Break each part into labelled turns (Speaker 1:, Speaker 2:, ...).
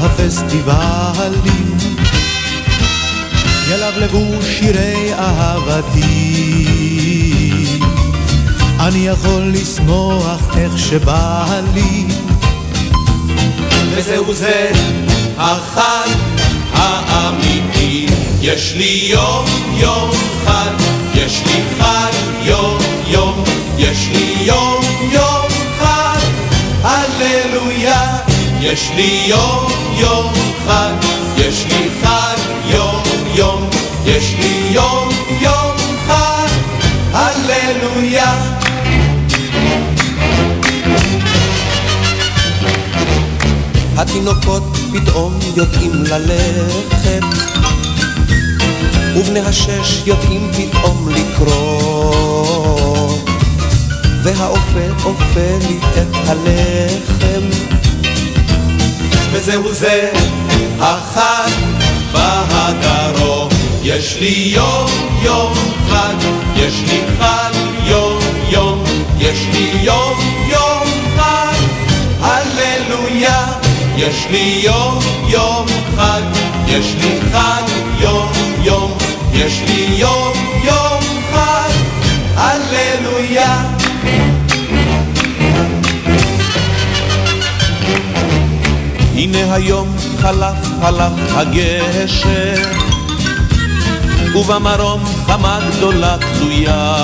Speaker 1: הפסטיבלים, ילבלבו שירי אהבתי. אני יכול לשמוח איך שבא לי, וזהו זה החג האמיתי. יש לי יום יום חג, יש לי חג יום יום, יש לי יום יום חג, הללויה. יש לי יום יום חג, יש לי חג יום יום, יש לי יום יום חג, הללויה. התינוקות פתאום יודעים ללכת, ובני השש יודעים פתאום לקרוא, והאופה אופה לי את הלחם. וזהו זה. החג בהדרום. יש לי יום יום חג, יש לי חג יום יום, יש לי יום יום חג, הללויה. יש לי יום יום חג, יש לי חג יום יום, יש לי יום הנה היום חלף חלף הגשר. ובמרום חמה גדולה תלויה.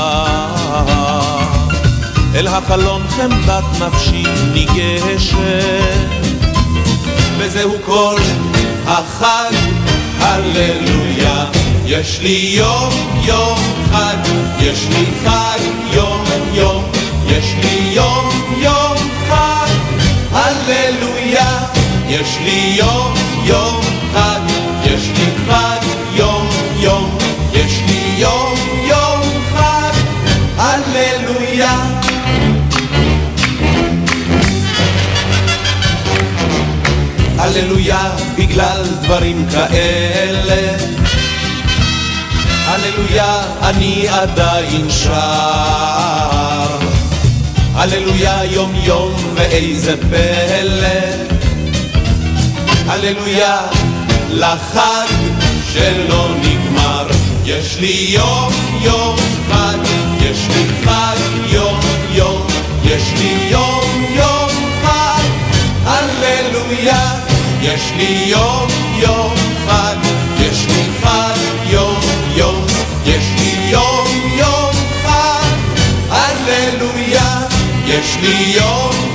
Speaker 1: אל החלון חמדת נפשי ניגשת. וזהו כל החג, הללויה. יש לי יום יום חג, יש לי חג יום יום, יש לי יום יום חג, הללויה יש לי יום יום חג, יש לי חג יום יום, יש לי יום יום חג, הללויה. הללויה בגלל דברים כאלה, הללויה אני עדיין שר. הללויה יום יום ואיזה פלא הללויה לחג שלא נגמר. יש לי יום יום חג, יש לי חג יום יום, יש לי יום יום חג, הללויה. יש לי יום יום חג, יש לי חג יום יום, יש לי יום יום חג, הללויה. יש לי יום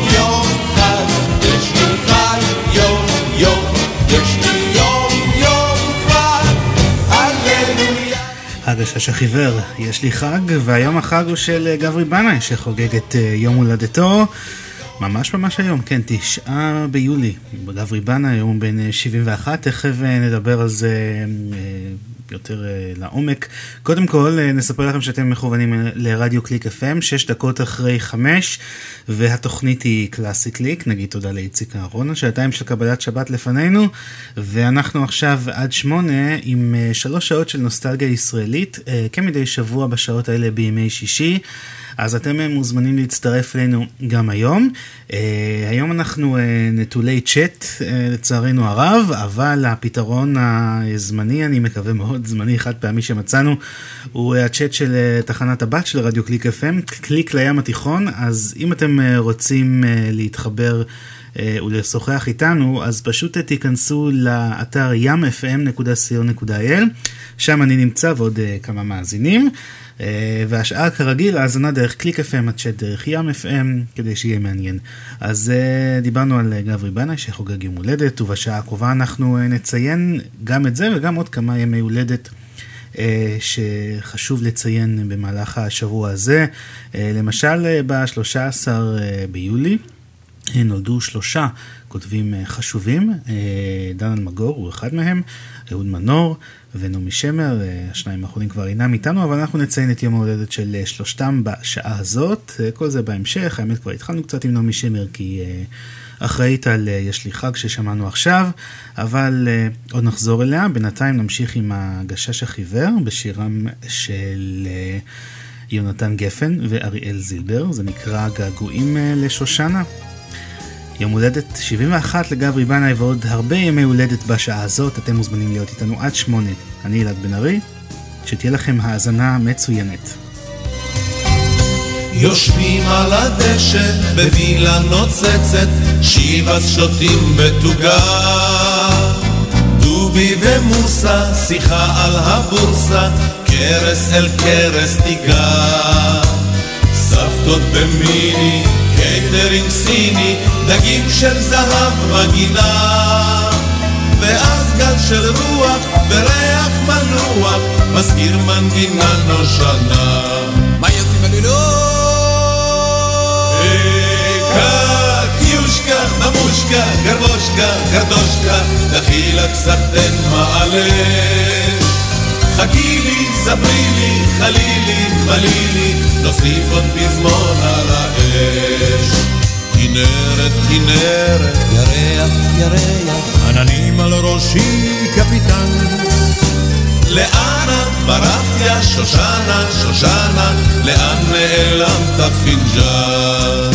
Speaker 2: הגשש החיוור, יש לי חג, והיום החג הוא של אה, גברי בנאי שחוגג את אה, יום הולדתו. ממש ממש היום, כן, תשעה ביולי. גברי בנאי, היום הוא בן 71, אה, תכף נדבר על זה יותר אה, לעומק. קודם כל, אה, נספר לכם שאתם מכוונים אה, לרדיו קליק FM, 6 דקות אחרי 5, והתוכנית היא קלאסי קליק, נגיד תודה לאיציק אהרון, שעתיים של קבלת שבת לפנינו, ואנחנו עכשיו עד 8 עם 3 שעות של נוסטלגיה ישראלית, כמדי שבוע בשעות האלה בימי שישי. אז אתם מוזמנים להצטרף אלינו גם היום. Uh, היום אנחנו uh, נטולי צ'אט, uh, לצערנו הרב, אבל הפתרון הזמני, אני מקווה מאוד, זמני חד פעמי שמצאנו, הוא הצ'אט של uh, תחנת הבת של רדיו קליק FM, קליק לים התיכון, אז אם אתם uh, רוצים uh, להתחבר ולשוחח איתנו, אז פשוט תיכנסו לאתר yamfm.co.il, שם אני נמצא ועוד כמה מאזינים. אה, והשאר כרגיל, האזנה דרך קליק FM, הצ'אט דרך ים FM, כדי שיהיה מעניין. אז אה, דיברנו על גברי בנאי שחוגג יום הולדת, ובשעה הקרובה אנחנו נציין גם את זה וגם עוד כמה ימי הולדת. שחשוב לציין במהלך השבוע הזה. למשל, ב-13 ביולי נולדו שלושה כותבים חשובים, דן אלמגור הוא אחד מהם, אהוד מנור ונעמי שמר, השניים האחרונים כבר אינם איתנו, אבל אנחנו נציין את יום ההולדת של שלושתם בשעה הזאת, כל זה בהמשך, האמת כבר התחלנו קצת עם נעמי שמר כי אחראית על יש לי חג ששמענו עכשיו, אבל עוד נחזור אליה, בינתיים נמשיך עם הגשש החיוור בשירם של... יונתן גפן ואריאל זילבר, זה נקרא געגועים לשושנה. יום הולדת 71 לגברי בנאי ועוד הרבה ימי הולדת בשעה הזאת, אתם מוזמנים להיות איתנו עד שמונה. אני אלעד בן ארי, שתהיה לכם האזנה מצוינת.
Speaker 3: יושבים על הדשא בווילה נוצצת, שיבס שותים בתוגה. דובי ומוסה, שיחה על הבורסה, כרס אל כרס תיגע. סבתות במיני, קייטרינג סיני, דגים של זהב בגינה. ואז גל של רוח וריח מנוח, מזכיר מנגינה נושנה. מה יוצאים בלילות? קטיושקה, ממושקה, גרבושקה, גרדושקה, דחילק סחטן מעלה. חכי לי, ספרי לי, חלי לי, חלי לי, נוסיף עוד פזמון על האש. כנרת, כנרת,
Speaker 4: ירח, ירח,
Speaker 3: עננים על ראשי קפיטן. את ברחת יא שושנה, שושנה, לאן נעלמת פינג'ן?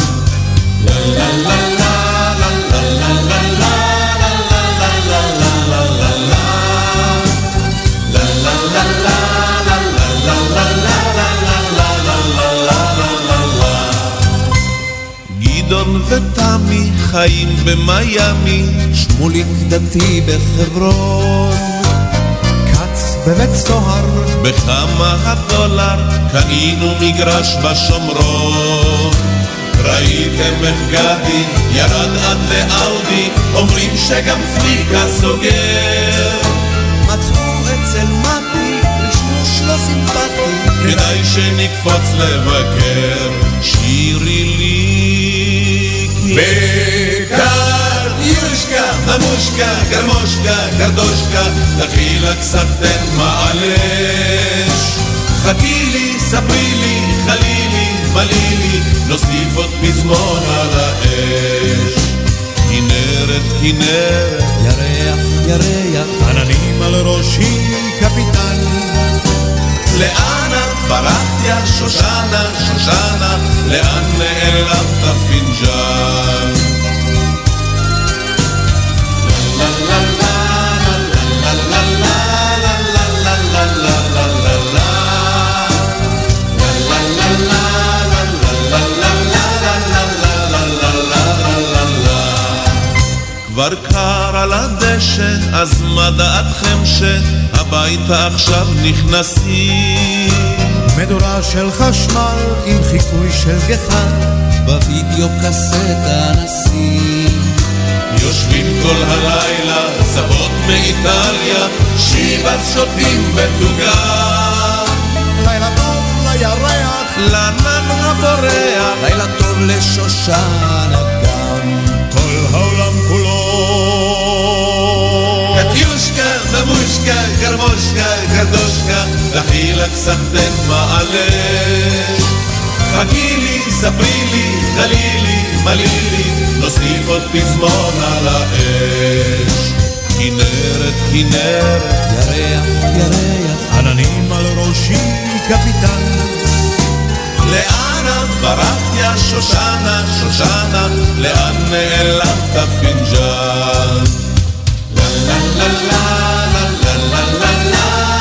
Speaker 3: לה לה לה לה ותמי חיים במיאמי,
Speaker 4: שמוליק דתי בחברון, כץ בבית סוהר,
Speaker 3: בכמה הדולר קנינו מגרש בשומרון. ראיתם איך גדי ירד עד לאאודי, אומרים שגם צביקה סוגר.
Speaker 4: מצאו אצל מתי לשמוש לא סימפטי,
Speaker 3: כדאי שנקפוץ לבקר. שירי לי וקטיושקה, ממושקה, גרמושקה, גרדושקה, דחילק סחטן מעלש. חכי לי, ספרי לי, חלי לי, מלי לי, נוסיף עוד פזמון על האש. כנרת, כנרת,
Speaker 4: ירח, ירח,
Speaker 3: עננים על ראשי קפיטן. לאן את ברחת יא שושנה, שושנה, לאן נעלמת הפינג'אן? לה לה לה לה לה לה לה כבר קר על הדשא, אז מה דעתכם שהביתה עכשיו נכנסים?
Speaker 4: מדורה של חשמל עם חיקוי של גחן, בווידאו קסטה נשים.
Speaker 3: יושבים כל הלילה, סבות מאיטליה, שיבת שותים בתוגה.
Speaker 4: לילה טוב לירח,
Speaker 3: לענן הבורח,
Speaker 4: לילה טוב לשושנה גם.
Speaker 3: ממושקה, גרמושקה, גרדושקה, דחילק סחטן מעלש. חכי לי, ספרי לי, חלי לי, מלי לי, נוסיף עוד פזמון על האש. כנרת, כנרת,
Speaker 4: ירח, ירח,
Speaker 3: עננים על ראשי קפיטן. לאן את ברחת יא שושנה, שושנה, לאן נעלמת פינג'ן? לה לה לה לה la
Speaker 5: la la la.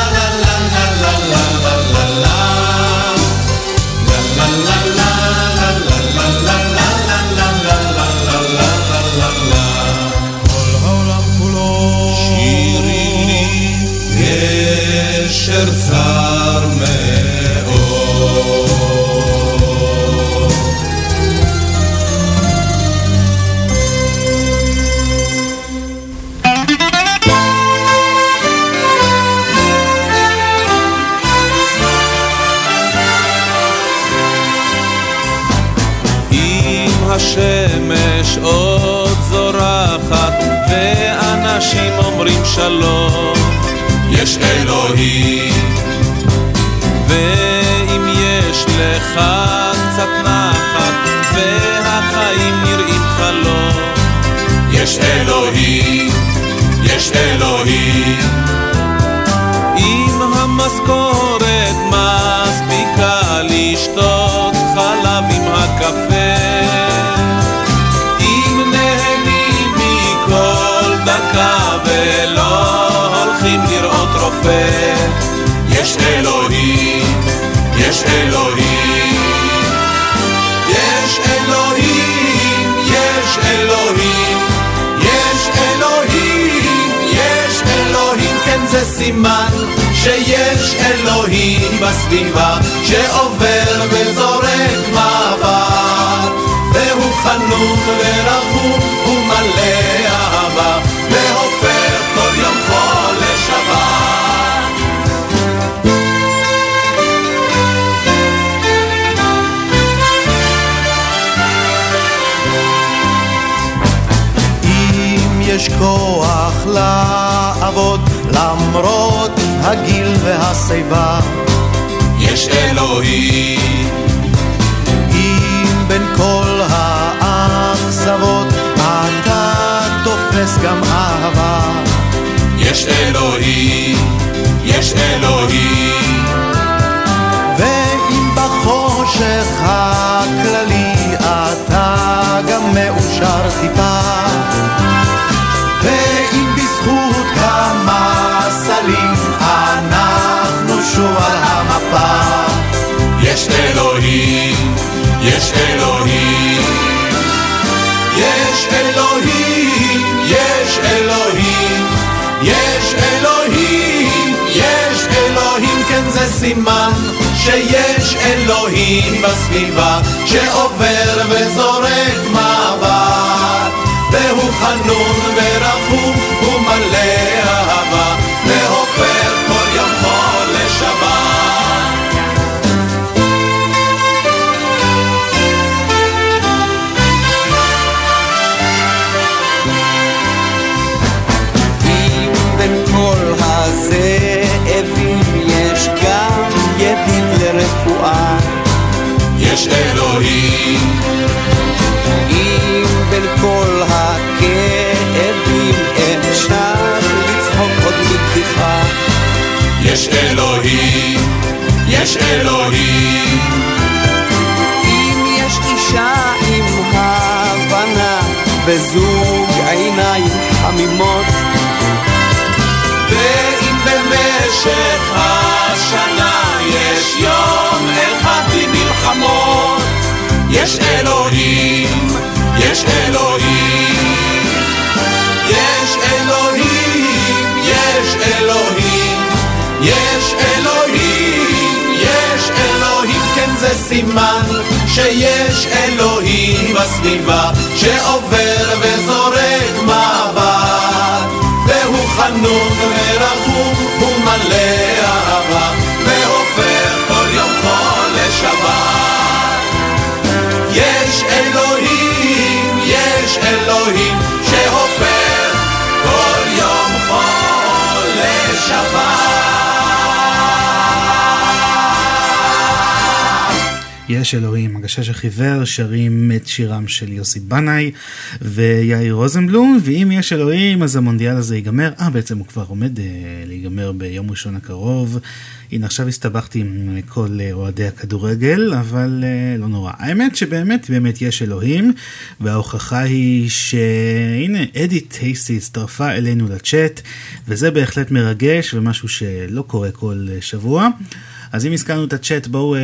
Speaker 5: ואנשים אומרים שלום.
Speaker 1: יש אלוהים.
Speaker 5: ואם יש לך קצת נחת, והחיים נראים חלום.
Speaker 1: יש אלוהים, יש אלוהים.
Speaker 5: אם המשכורת
Speaker 1: יש אלוהים, יש אלוהים. יש אלוהים, יש אלוהים. יש אלוהים, יש כן זה סימן שיש אלוהים בסביבה שעובר וזורק מבט והוא חנון ורחום ומלא אהבה
Speaker 6: יש כוח לעבוד למרות הגיל והשיבה.
Speaker 1: יש אלוהים.
Speaker 6: אם בין כל האכזבות אתה תופס גם אהבה.
Speaker 1: יש אלוהים, יש אלוהים.
Speaker 6: ואם בחושך הכללי אתה גם מאושר טיפה
Speaker 1: יש אלוהים, יש אלוהים. יש אלוהים, יש אלוהים. יש אלוהים, יש אלוהים. כן זה סימן שיש אלוהים בסביבה שעובר וזורק מבט. והוא חנון ורחום
Speaker 5: יש
Speaker 1: אלוהים,
Speaker 5: אם בין כל הכאבים אפשר לצחוק עוד מבדיחה.
Speaker 1: יש אלוהים, יש אלוהים.
Speaker 5: אם יש אישה עם הבנה וזוג עיניים חמימות.
Speaker 1: ואם במשך השנה יש יום יש אלוהים, יש אלוהים יש אלוהים, יש אלוהים יש אלוהים, כן זה סימן שיש אלוהים בסביבה שעובר וזורק מבט והוא חנון ורחום ומלא אהבה יש אלוהים,
Speaker 2: הגשש החיוור, שרים את שירם של יוסי בנאי ויאיר רוזנבלום, ואם יש אלוהים אז המונדיאל הזה ייגמר, אה בעצם הוא כבר עומד אה, להיגמר ביום ראשון הקרוב. הנה עכשיו הסתבכתי עם כל אה, אוהדי הכדורגל, אבל אה, לא נורא. האמת שבאמת באמת יש אלוהים, וההוכחה היא שהנה אדי טייסי הצטרפה אלינו לצ'אט, וזה בהחלט מרגש ומשהו שלא קורה כל אה, שבוע. אז אם הזכרנו את הצ'אט בואו אה,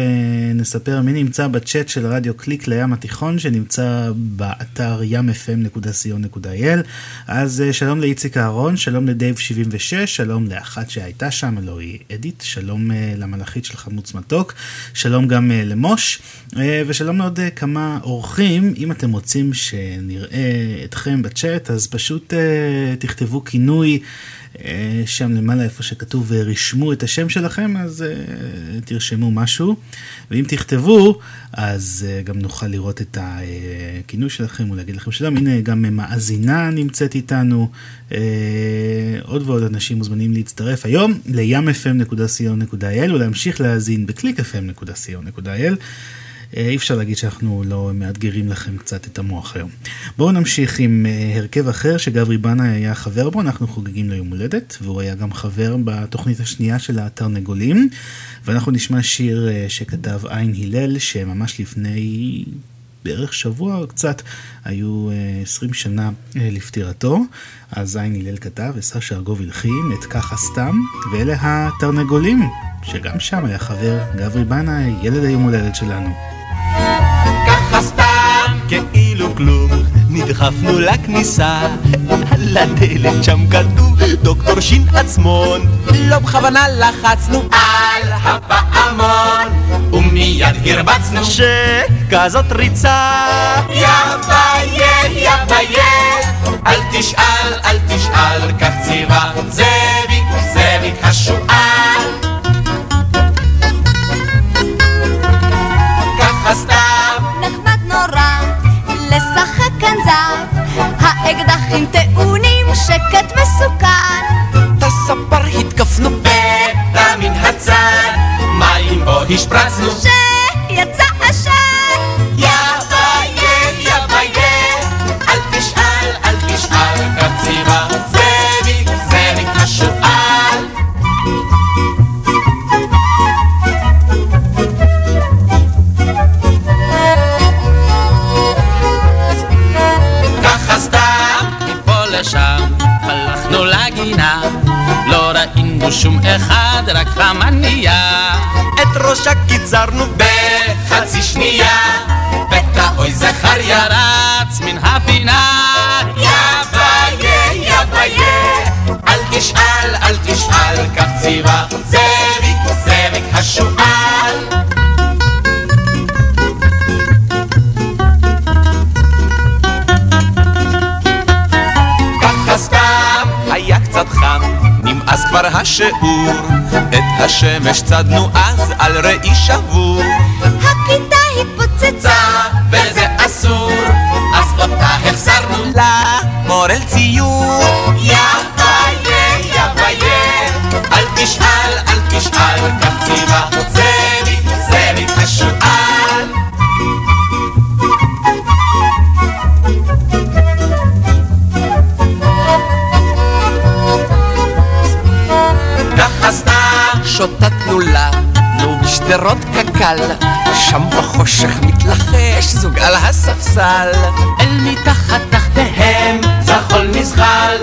Speaker 2: נספר מי נמצא בצ'אט של רדיו קליק לים התיכון שנמצא באתר yamfm.co.il אז אה, שלום לאיציק אהרון, שלום לדייב 76, שלום לאחת שהייתה שם, הלוא היא אדית, שלום אה, למלאכית של חמוץ מתוק, שלום גם אה, למוש אה, ושלום לעוד אה, כמה אורחים, אם אתם רוצים שנראה אתכם בצ'אט אז פשוט אה, תכתבו כינוי שם למעלה איפה שכתוב אה, רשמו את השם שלכם, אז uh, תרשמו משהו. ואם תכתבו, אז uh, גם נוכל לראות את הכינוי שלכם ולהגיד לכם שלום. הנה גם מאזינה נמצאת איתנו, uh, עוד ועוד אנשים מוזמנים להצטרף היום לים.fm.co.il ולהמשיך להאזין בקליק.fm.co.il. אה, אי אפשר להגיד שאנחנו לא מאתגרים לכם קצת את המוח היום. בואו נמשיך עם אה, הרכב אחר שגברי בנה היה חבר בו, אנחנו חוגגים לו יום הולדת, והוא היה גם חבר בתוכנית השנייה של התרנגולים, ואנחנו נשמע שיר אה, שכתב עין הלל, שממש לפני בערך שבוע או קצת, היו 20 שנה לפטירתו. אז עין הלל כתב וסשה ארגוב הלחין את ככה סתם, ואלה התרנגולים, שגם שם היה חבר גברי בנה, ילד היום הולדת שלנו.
Speaker 7: ככה סתם, כאילו כלום, נדחפנו לכניסה, על הדלת שם כתוב דוקטור שין עצמון. לא בכוונה לחצנו על הפעמון, ומיד הרבצנו שכזאת ריצה. יא ביה, יא ביה, אל תשאל, אל תשאל, כך ציווה זאביק, זאביק השועל.
Speaker 8: האקדחים טעונים שקט מסוכן.
Speaker 7: את הספר התקפנו בטע מן הצד, מים בו השפרצנו.
Speaker 8: שיצא
Speaker 7: ראשה קיצרנו בחצי שנייה, בטח אוי זכריה רץ מן הפינה. יא ביה, יא ביה, אל תשאל, אל תשאל, כך ציווה זאביק, זאביק השועל. קצת חם, נמאס כבר השיעור, את השמש צדנו אז על ראי שבור.
Speaker 8: הכיתה התפוצצה,
Speaker 7: וזה אסור, אז אותה החזרנו למורל ציור. יא ביה, יא ביה, אל תשאל, אל תשאל, כך ציווה בשדרות קק"ל, שם בחושך מתלחש זוג על הספסל. אל מתחת תחתיהם זחול נזחל,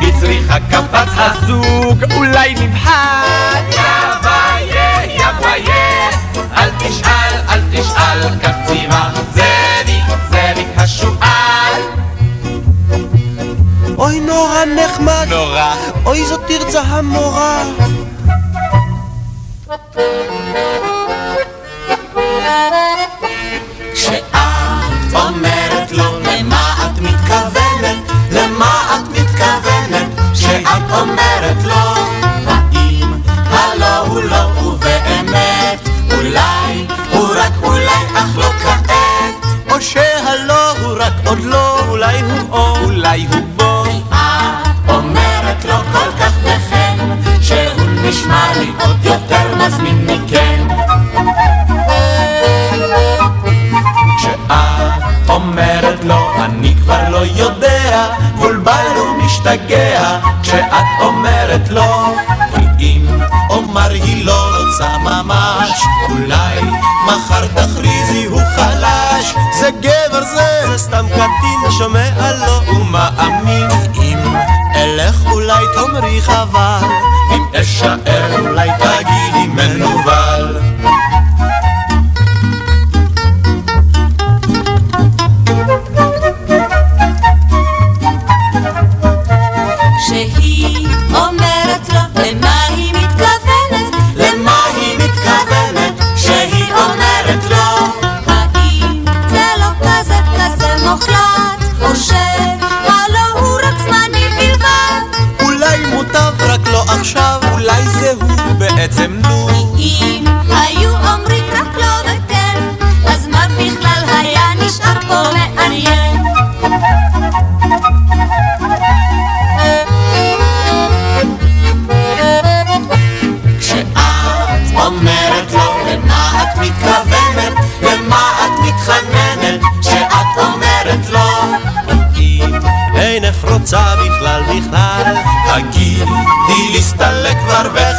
Speaker 7: בצריחה קפץ הזוג אולי נבחן. יא ביה, יא ביה, אל תשאל, אל תשאל, ציווה זאביק, זאביק השועל. אוי נורא נחמד, נורא, אוי זאת תרצה המורה. כשאת אולי הוא בו את אומרת לו כל כך בחן שהוא נשמע לי עוד יותר מזמין מכן. כשאת אומרת לו אני כבר לא יודע מבולבל ומשתגע כשאת אומרת לו אם אומר היא לא רוצה ממש אולי מחר תכריזי הוא חלש זה גבר זה, זה סתם קטין שומע לו אולי תאמרי חבל אם אשאר אולי תגידי מנוול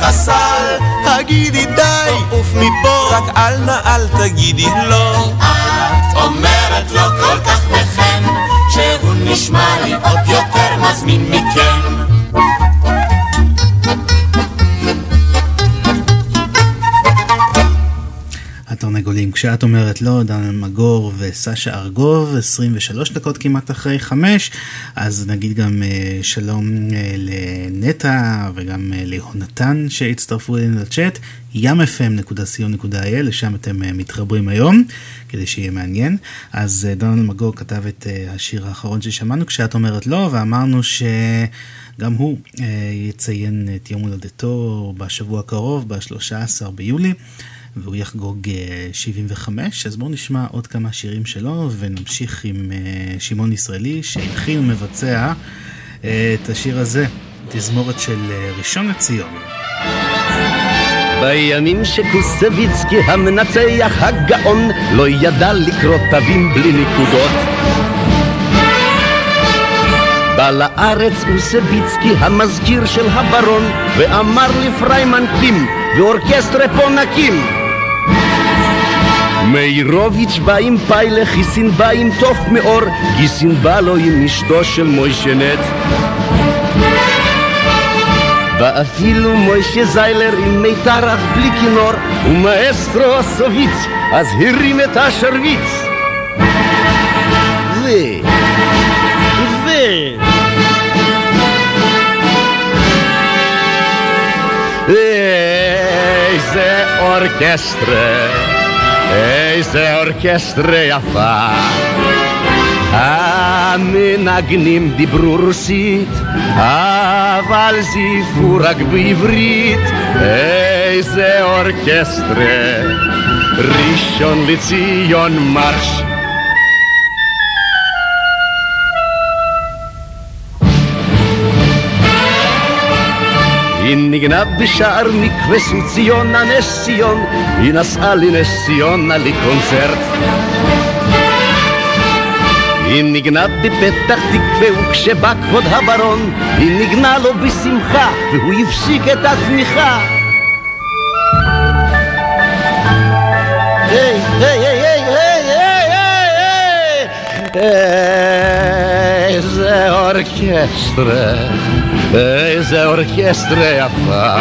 Speaker 9: הספסל, הגידי די, עוף מפה, רק אל נא אל תגידי לא.
Speaker 8: את אומרת לו כל כך בחן, שהוא נשמע לי עוד יותר מזמין מכן.
Speaker 2: התרנגולים. כשאת אומרת לא, דן מגור וסשה ארגוב, 23 דקות כמעט אחרי 5, אז נגיד גם uh, שלום uh, לנטע וגם uh, ליהונתן שהצטרפו אלינו לצ'אט, yamfm.co.il, לשם אתם מתחברים היום, כדי שיהיה מעניין. אז דן מגור כתב את השיר האחרון ששמענו, כשאת אומרת לא, ואמרנו ש... גם הוא יציין את יום הולדתו בשבוע הקרוב, ב-13 ביולי. והוא יחגוג 75, אה, אז בואו נשמע עוד כמה שירים שלו ונמשיך עם אה, שמעון ישראלי שהלחין ומבצע אה, את השיר הזה, תזמורת של ראשון לציון.
Speaker 10: בימים שקוסביצקי המנצח הגאון לא ידע לקרוא תווים בלי נקודות בא לארץ אוסביצקי המזכיר של הברון ואמר לפריימן קים ואורקסטרה פה נקים מאירוביץ' בא עם פיילה, חיסין בא עם תוף מאור, גיסין בא לו עם אשתו של מוישנט. ואפילו מוישה זיילר עם מיתר אך בלי כינור, ומאסטרו הסוביץ, אז הרים את השרביץ. ו... ו... איזה אורקסטרה איזה אורקסטרה יפה המנגנים דיברו רוסית אבל זיפו רק בעברית איזה אורקסטרה ראשון לציון מרש היא ניגנה בשער מקווה ציונה נס ציון, היא נסעה לנס ציונה לקונצרט. היא ניגנה בפתח תקווה וכשבא כבוד הברון, היא ניגנה לו בשמחה והוא הפסיק את התמיכה. היי, היי, היי, היי, היי, היי, איזה אורקסטרה. איזה אורקסטרה יפה.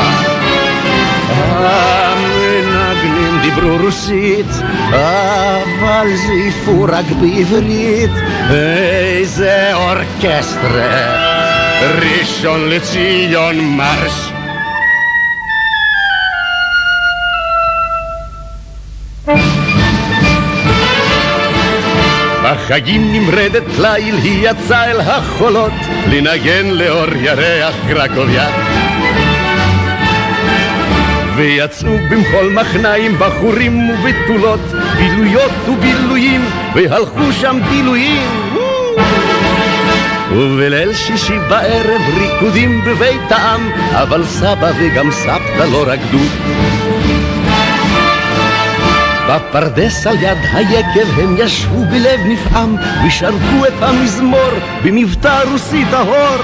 Speaker 10: המנגנים דיברו רוסית, אבל זייפו רק בעברית. איזה אורקסטרה, ראשון לציון מרש. בחגים נמרדת ליל היא יצאה אל החולות לנגן לאור ירח קרקוביה. ויצאו במחול מחניים בחורים ובתולות בילויות ובילויים והלכו שם בילויים ובליל שישי בערב ריקודים בבית העם אבל סבא וגם סבתא לא רקדו בפרדס על יד היקב הם ישבו בלב נפעם ושרקו את המזמור במבטא רוסי טהור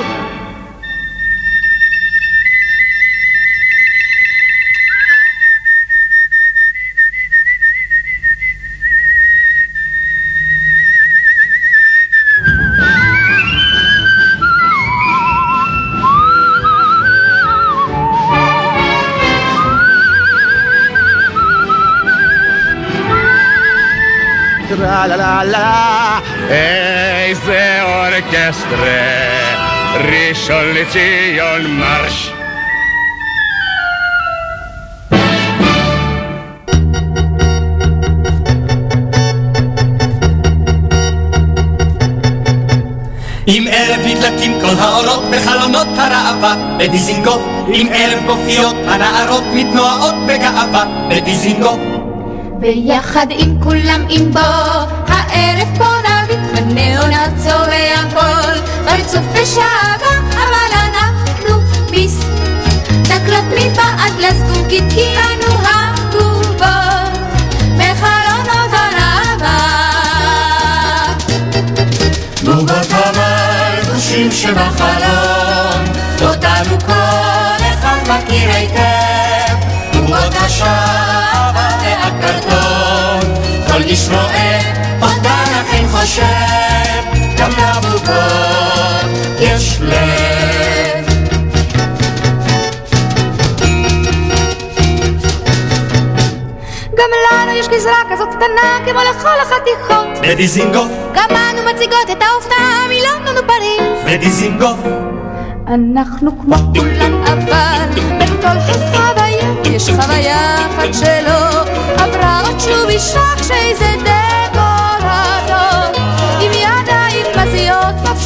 Speaker 10: אורקסטרה ראשון לציון מרש
Speaker 7: עם ערב נדלקים כל האורות בחלונות הראווה. בדיזינגוף עם ערב גופיות הנערות מתנועות בגאווה. בדיזינגוף.
Speaker 11: ביחד עם כולם עם בו, הערב פה נביט בניאון הצובע כל, ברצוף בשעבה, אבל אנחנו ביס. דקלות מבעד לזגוגית כי אנו הבובות, בחלונות הראווה.
Speaker 8: בובות המלבושים שבחלון, אותנו כל אחד מכיר היטב.
Speaker 7: חשב והקרטון כל איש רואה אותה לכן חושב יש לב.
Speaker 11: גם לנו יש גזרה כזאת קטנה כמו לכל החתיכות.
Speaker 7: בדיזינגוף
Speaker 11: גם אנו מציגות את ההופעה מלונדון ופריז
Speaker 7: בדיזינגוף
Speaker 11: אנחנו כמו כולם אבל בין כל החוויה יש חוויה אחת שלא עברה עוד שוב אישה כשאיזה דקורטור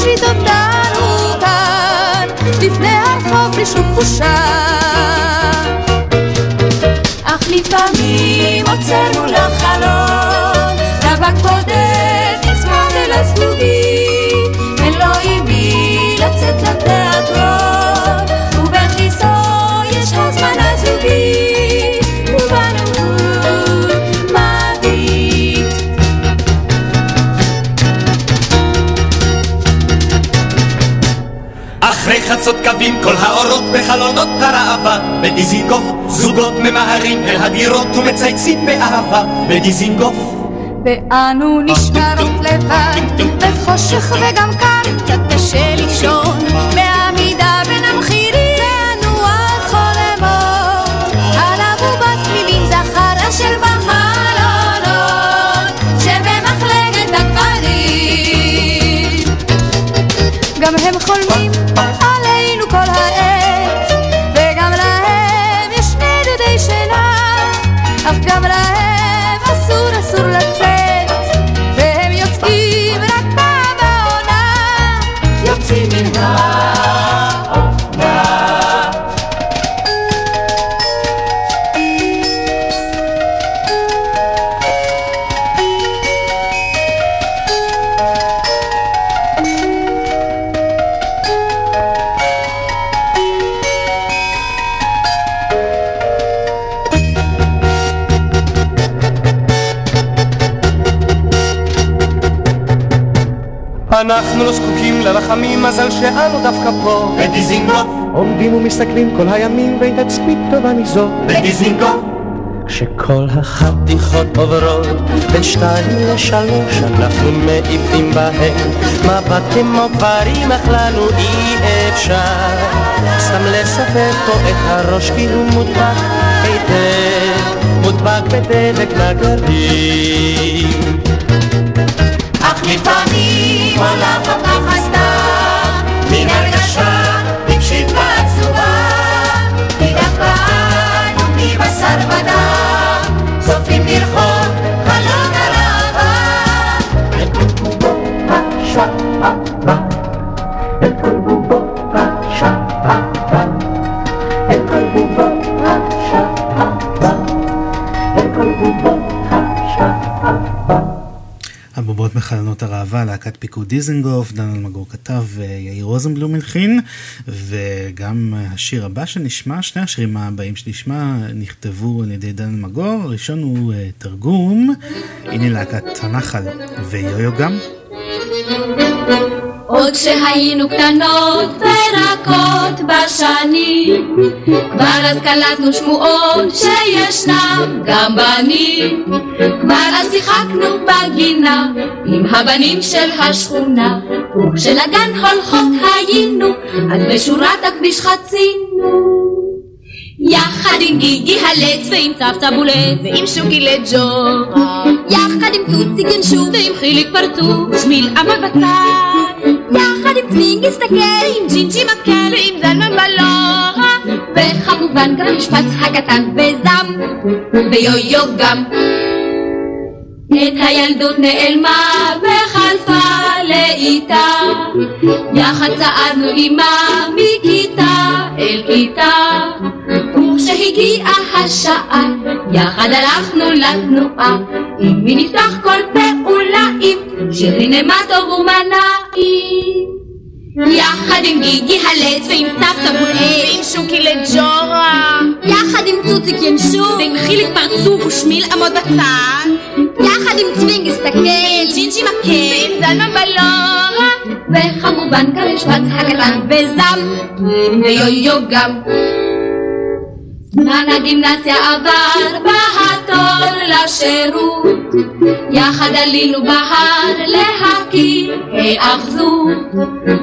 Speaker 11: מפשיט אותנו כאן לפני הרחוב בלי שום בושה. אך לפעמים הוצאנו לחלון טבק בודד נצמד אל הזגוגית אין לו עם מי לצאת לתיאטרון. ובכיסו יש הזמן הזוגי
Speaker 7: חצות קווים כל האורות בחלונות הראווה. בדיזינגוף זוגות ממהרים אל הדירות ומצייצים באהבה. בדיזינגוף.
Speaker 11: ואנו נשארות לבד בחושך וגם כאן קצת קשה לישון
Speaker 9: אנחנו לא זקוקים לרחמים, מזל שאנו דווקא פה.
Speaker 7: בדיזינגוף.
Speaker 9: עומדים ומסתכלים כל הימים בין תצפית טובה מזו.
Speaker 7: בדיזינגוף.
Speaker 9: כשכל החתיכות עוברות בין שתיים לשלוש אנחנו מעיפים בהם מבט כמו גברים אך לנו אי אפשר. סתם לספר פה את הראש כי הוא מודבק היטב. מודבק בדבק נגדים
Speaker 7: לפעמים עולה פה ככה סתם מן הרגשה טיפשית ועצובה כי דווקא אנו מבשר ודם
Speaker 2: מחלונות הראווה, להקת פיקוד דיזנגוף, דן אלמגור כתב ויאיר רוזנבלום הלחין, וגם השיר הבא שנשמע, שני השירים הבאים שנשמע, נכתבו על ידי דן אלמגור, הראשון הוא אה, תרגום, הנה להקת הנחל ויו-יו גם.
Speaker 11: עוד כשהיינו קטנות ורקות בשנים כבר אז קלטנו שמועות שישנם גם בנים כבר אז שיחקנו בגינה עם הבנים של השכונה וכשלגן הולכות היינו אז בשורת הכביש חצינו. יחד עם גיגי הלץ ועם צווצה בולט ועם שוקי לג'ורה יחד עם צוצי גנשו ועם חיליק פרצוף ושמיל עמוד בצד יחד עם צמינג הסתכל ועם ג'ינג'י מקל ועם זלמן בלורה וכמובן גם המשפץ הקטן וזם ויו-יו גם את הילדות נעלמה וחלפה לאיתה. יחד צעדנו עימה מכיתה אל כיתה. וכשהגיעה השעה יחד הלכנו לתנועה. עם מי נפתח כל פעולה עם שירי נעמה טוב ומנעים. יחד עם גיגי הלץ ועם צווצה בולעט ועם שוקי לג'ורה. יחד עם צוציק ינשו ועם חיליק פרצוף ושמיל עמוד בצד יחד עם צווינג הסתכל ג'ינג'י מקל זלמן בלורה וכמובן גם משפץ הקטן וזם ויו-יו גם זמן הגימנסיה עבר בהתור לשירות, יחד עלינו בהר להכיר היאחזות,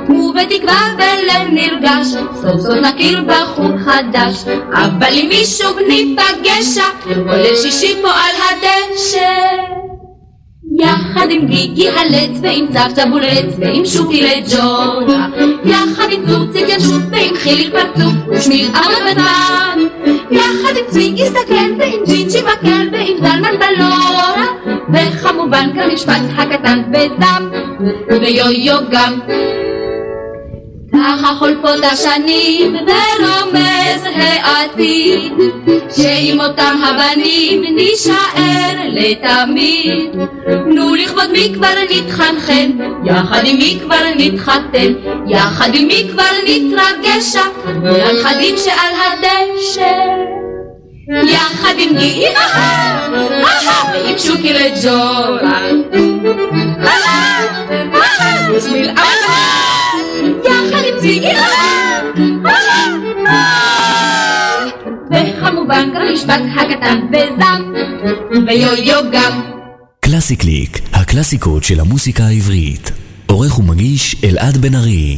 Speaker 11: ובתקווה בלב נרגש, סוף סוף נכיר בחור חדש, אבל אם מישהו ניפגש, כולל שישי פה על הדשא. יחד עם גיגי הלץ ועם צבצבול עץ ועם שוקי לג'ונה. יחד עם צוציק ינשוף ועם חיליק פרצוף ושמיל אבא בצד יחד עם צבי הסתכל ועם ג'ינג'י מקל ועם זלמן בלורה וכמובן גם עם הקטן וזם ויו-יו גם ככה חולפות השנים ורומז העתיד שעם אותם הבנים נישאר לתמיד נו לכבוד מי כבר נתחנחן יחד עם מי כבר נתחתן יחד עם מי כבר נתרגשה לנכדים שעל הדשא יחד עם גיאי אהה ועם שוקי לג'ורה אהה אהה בשביל אהה יחד עם ציגי וכמובן גם המשפט הקטן וזם ויו-יו גם
Speaker 12: קלאסי קליק, הקלאסיקות של המוסיקה העברית. עורך ומגיש אלעד בן ארי.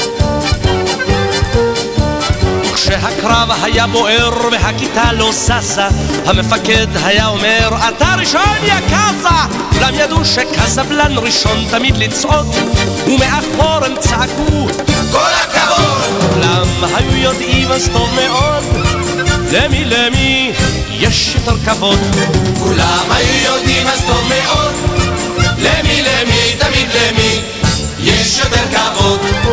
Speaker 13: כשהקרב היה בוער והכיתה לא ששה, המפקד היה אומר, אתה ראשון יא קאזה! כולם ידעו שקזבלן ראשון תמיד לצעוד, ומאחור הם צעקו, כל הכבוד! כולם היו יודעים אז טוב מאוד, למי למי יש יותר כבוד.
Speaker 8: כולם היו יודעים אז טוב מאוד, למי למי תמיד למי יש יותר כבוד.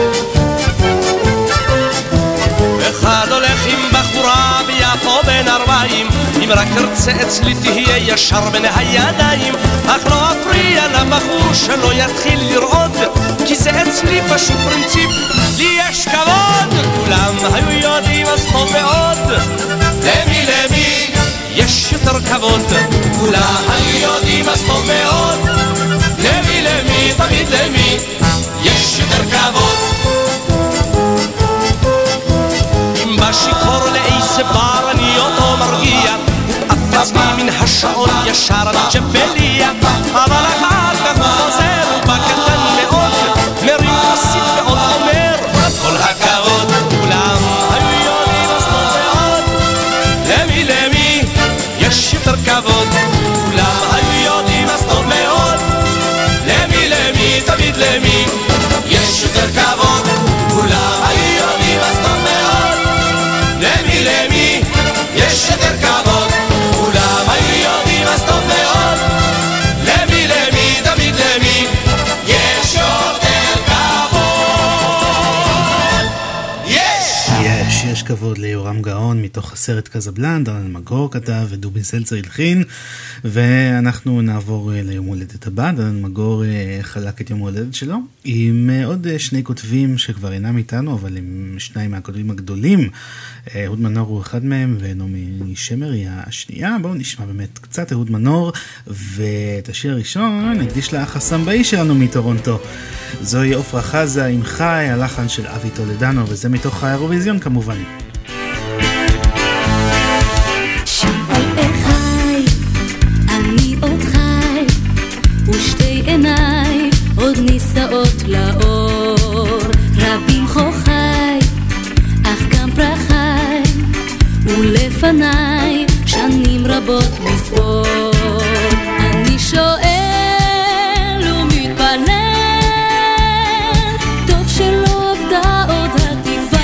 Speaker 13: אם רק ארצה אצלי תהיה ישר בין הידיים. אך לא אפריע לבחור שלא יתחיל לרעוד כי זה אצלי פשוט פרינציפ. לי יש כבוד כולם היו יודעים אז טוב מאוד.
Speaker 8: למי למי?
Speaker 13: יש יותר כבוד עף עצמי מן השעון ישר על ג'בליה
Speaker 2: הסרט קזבלן, דרן אלמגור כתב ודובין סלצר הלחין ואנחנו נעבור אה, ליום הולדת הבא, דרן אלמגור אה, חלק את יום ההולדת שלו עם אה, עוד שני כותבים שכבר אינם איתנו אבל הם שניים מהכותבים הגדולים, אה, אהוד מנור הוא אחד מהם ונעמי שמר היא השנייה, בואו נשמע באמת קצת אהוד מנור ואת השיר הראשון נקדיש לאח הסמבאי שלנו מטורונטו. זוהי עפרה חזה עם חי, הלחן של אבי טולדנו וזה מתוך האירוויזיון כמובן.
Speaker 14: נישאות לאור. רבים חוכי, אך גם פרחי, ולפניי שנים רבות לספור. אני שואל ומתפלל, טוב שלא אבדה עוד התקווה.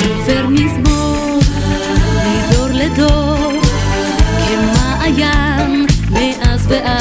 Speaker 14: עיוור מזמור, מדור לדור, כמעיין, מאז ועד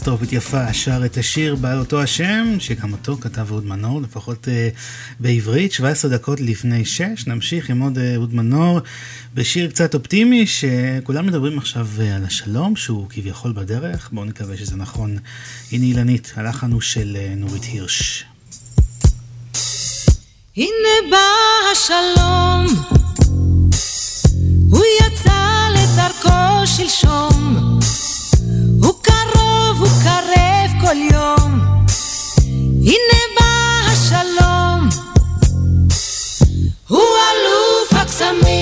Speaker 2: כתובת יפה שר את השיר בעל אותו השם, שגם אותו כתב אהוד מנור, לפחות uh, בעברית, 17 דקות לפני 6. נמשיך עם עוד אה, אהוד מנור בשיר קצת אופטימי, שכולם מדברים עכשיו uh, על השלום, שהוא כביכול בדרך, בואו נקווה שזה נכון. הנה אילנית, הלחן הוא של uh, נורית הירש.
Speaker 15: הנה בא השלום, הוא יצא לדרכו שלשום. כל יום, הנה בא השלום, הוא אלוף הקסמים,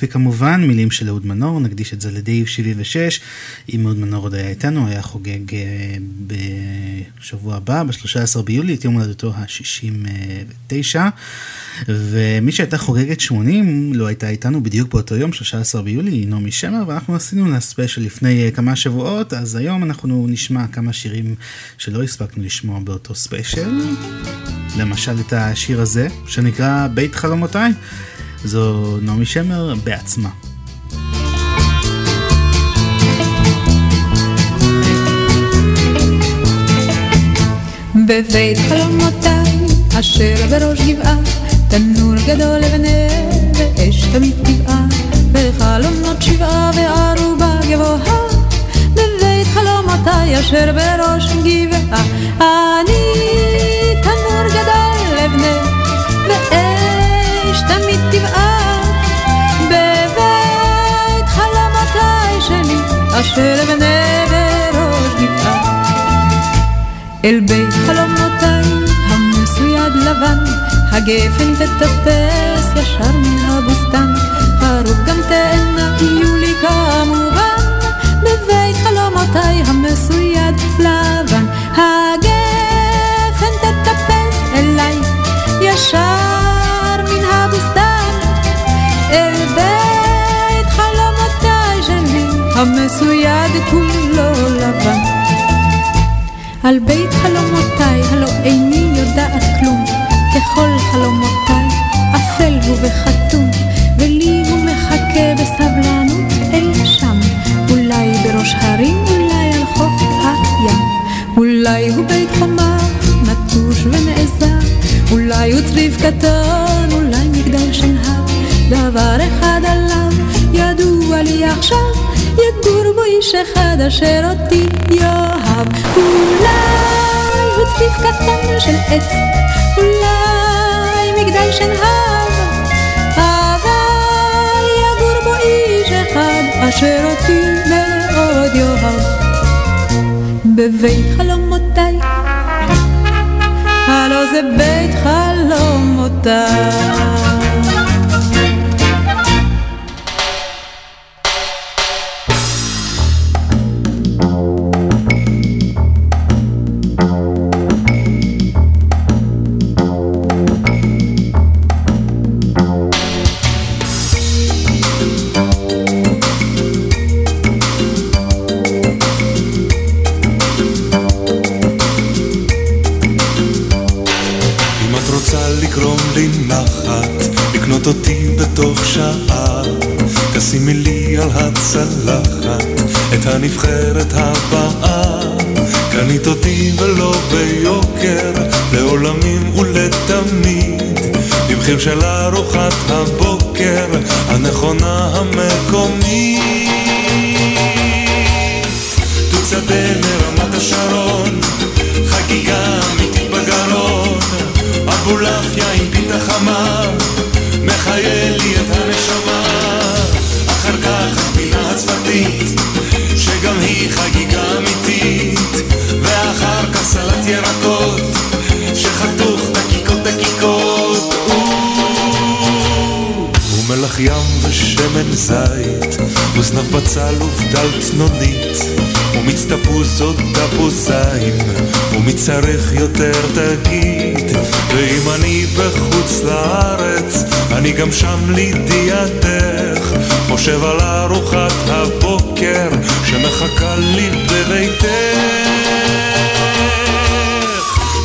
Speaker 2: כספי כמובן, מילים של אהוד מנור, נקדיש את זה לדייב 76. אם אהוד מנור עוד היה איתנו, היה חוגג אה, בשבוע הבא, ב-13 ביולי, את יום הולדתו ה-69. ומי שהייתה חוגגת 80 לו הייתה איתנו בדיוק באותו יום, 13 ביולי, היא נעמי שמר, ואנחנו עשינו לה ספיישל לפני אה, כמה שבועות, אז היום אנחנו נשמע כמה שירים שלא הספקנו לשמוע באותו ספיישל. למשל את השיר הזה, שנקרא בית חלומותיי. זו נעמי שמר בעצמה.
Speaker 16: בבית חלומותיי, אשר בראש גבעה, תנור גדול לבנה ואש תמיד טבעה, בחלומות שבעה וערובה גבוהה, בבית חלומותיי, אשר בראש גבעה, אני אשר לבנה בראש גבעה. אל בית חלומותיי המסויד לבן, הגפן תטפס ישר מן הבוסתן, הרוב גם תאנה יהיו לי כמובן, בבית חלומותיי המסויד לבן, המסויד כולו לבן. על בית חלומותיי, הלא איני יודעת כלום, ככל חלומותיי, אפל הוא וחתום, ולי הוא מחכה בסבלנות אי שם, אולי בראש הרים, אולי על חוף הים, אולי הוא בית חומה, נטוש ונעזר, אולי הוא צריף קטן, אולי מגדל שנהר, דבר אחד עליו ידוע לי עכשיו, יגור בו איש אחד אשר אותי יאהב. אולי הוא צריף קטן של עץ, אולי מגדל שנהב, אבל יגור בו איש אחד אשר אותי מאוד יאהב. בבית חלומותיי, לבית חלומותיי.
Speaker 17: את הנבחרת הבאה. קנית אותי ולא ביוקר לעולמים ולתמיד. במחיר של ארוחת הבוקר הנכונה המקומית. תוצדה מרמת השרון חגיגה אמיתית בגרון. אבולעפיה עם פיתה חמה מחיה לי את הנשמה. אחר כך הגבינה הצוותית, שגם היא חגיגה אמיתית, ואחר כך סלט ירקות, שחתוך דקיקות דקיקות. ומלח ים ושמן זית, וזנב בצל ובדל צנונית, ומיץ תפוז עוד תפוזיים, ומצריך יותר תגיד, ואם אני בחוץ לארץ, אני גם שם לידיעתך. חושב על ארוחת הבוקר שמחכה לי בביתך.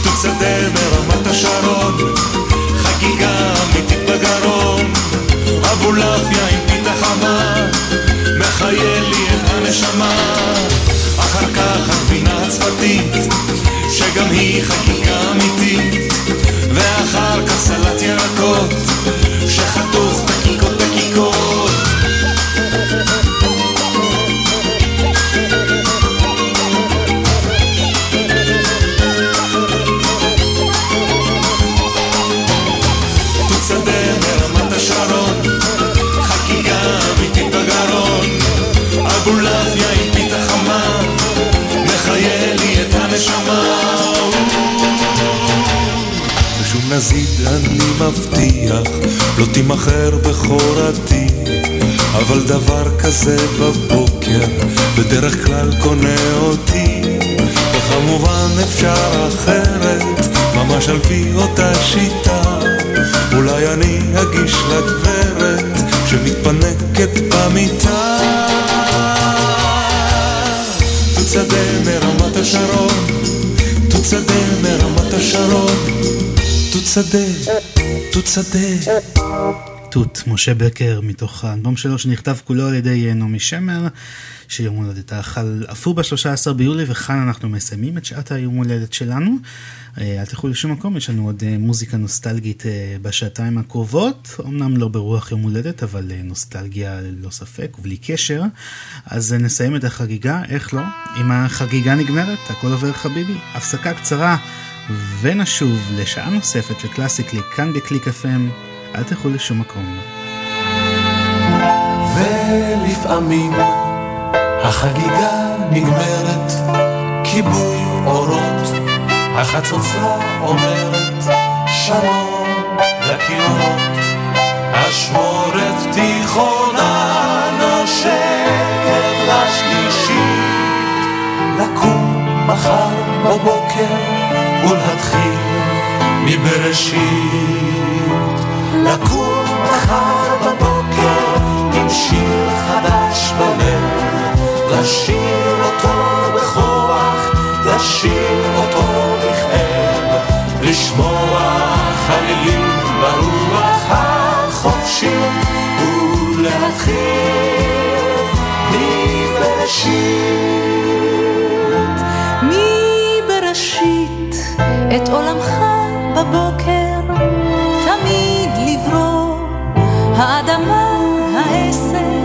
Speaker 17: תוצדה מרמת השרון, חגיגה אמיתית בגרון, אבולעפיה עם פיתה חמה, מחיה לי את הנשמה. אחר כך הגבינה הצוותית, שגם היא חגיגה אמיתית, ואחר כך סלט ירקות, אני מבטיח, לא תימכר בכורתי, אבל דבר כזה בבוקר, בדרך כלל קונה אותי, וכמובן אפשר אחרת, ממש על פי אותה שיטה, אולי אני אגיש לגברת, שמתפנקת במיטה. תוצדה מרמת השרון, תוצדה מרמת השרון תות שדה, תות שדה.
Speaker 2: תות, משה בקר, מתוך האלבום שלו שנכתב כולו על ידי נעמי שמר, שיום הולדתה חל אף הוא ב-13 ביולי, וכאן אנחנו מסיימים את שעת היום הולדת שלנו. אה, אל תלכו לשום מקום, יש לנו עוד אה, מוזיקה נוסטלגית אה, בשעתיים הקרובות, אמנם לא ברוח יום הולדת, אבל נוסטלגיה ללא ספק ובלי קשר. אז נסיים את החגיגה, איך לא? אם החגיגה נגמרת, הכל עובר חביבי. הפסקה קצרה. ונשוב לשעה נוספת של קלאסיקלי כאן בקליק FM, אל תלכו לשום מקום.
Speaker 4: ולפעמים החגיגה נגמרת, כיבוי אורות, החצוצה אומרת שלום לכיורות, אשמורת תיכונה נושקת לשלישית, לקום מחר בבוקר ולהתחיל מבראשית. לקום מחר בבוקר עם שיר חדש בלב, לשיר אותו בכוח, לשיר אותו בכאב, לשמוע חלילים ברוח החופשית ולהתחיל מבראשית.
Speaker 16: את עולמך בבוקר, תמיד לברוא, האדמה, העשר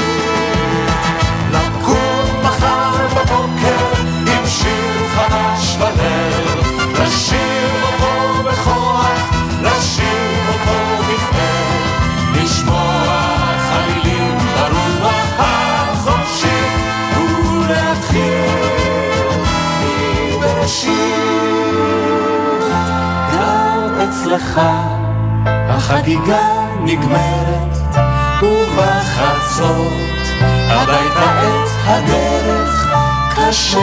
Speaker 17: אצלך החגיגה נגמרת, ובחצות הביתה את הדרך קשה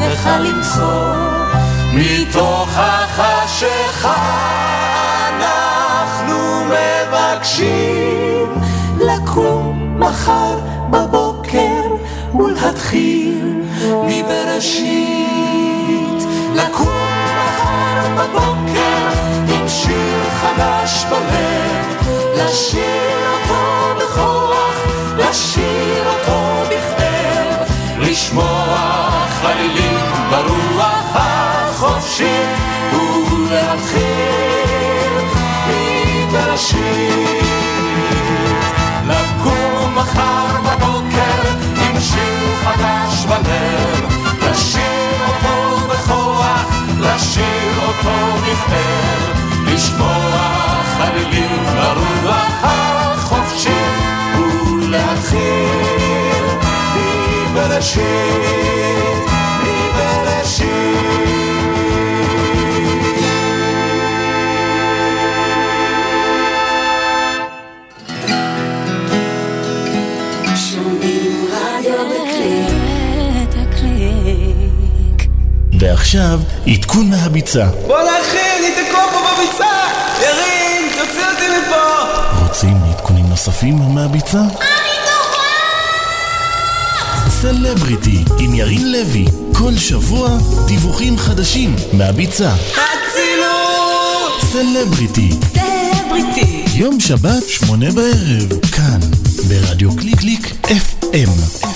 Speaker 17: לך למצוא מתוך החשיכה אנחנו מבקשים לקום מחר בבוקר ולהתחיל מבראשית. לקום מחר בבוקר עם שיר חדש בלב לשיר אותו בכוח לשיר אותו בכאב, לשמוע חלילים ברוח החופשית, ולהתחיל מבראשית. לקום מחר בבוקר עם שיר חדש בלב, לשיר אותו בכוח, לשיר אותו בכאב, לשמוע חלילים לרוח החופשי ולהתחיל מבראשית, מבראשית.
Speaker 12: ועכשיו עדכון מהביצה.
Speaker 18: בוא נתחיל, היא תקום! פה בביצה! ירין, תוציא אותי מפה!
Speaker 12: רוצים עדכונים נוספים מהביצה? סלבריטי עם ירין לוי, כל שבוע דיווחים חדשים מהביצה.
Speaker 18: הצילו!
Speaker 12: סלבריטי,
Speaker 19: סלבריטי.
Speaker 12: יום שבת, שמונה בערב, כאן, ברדיו קליק קליק FM.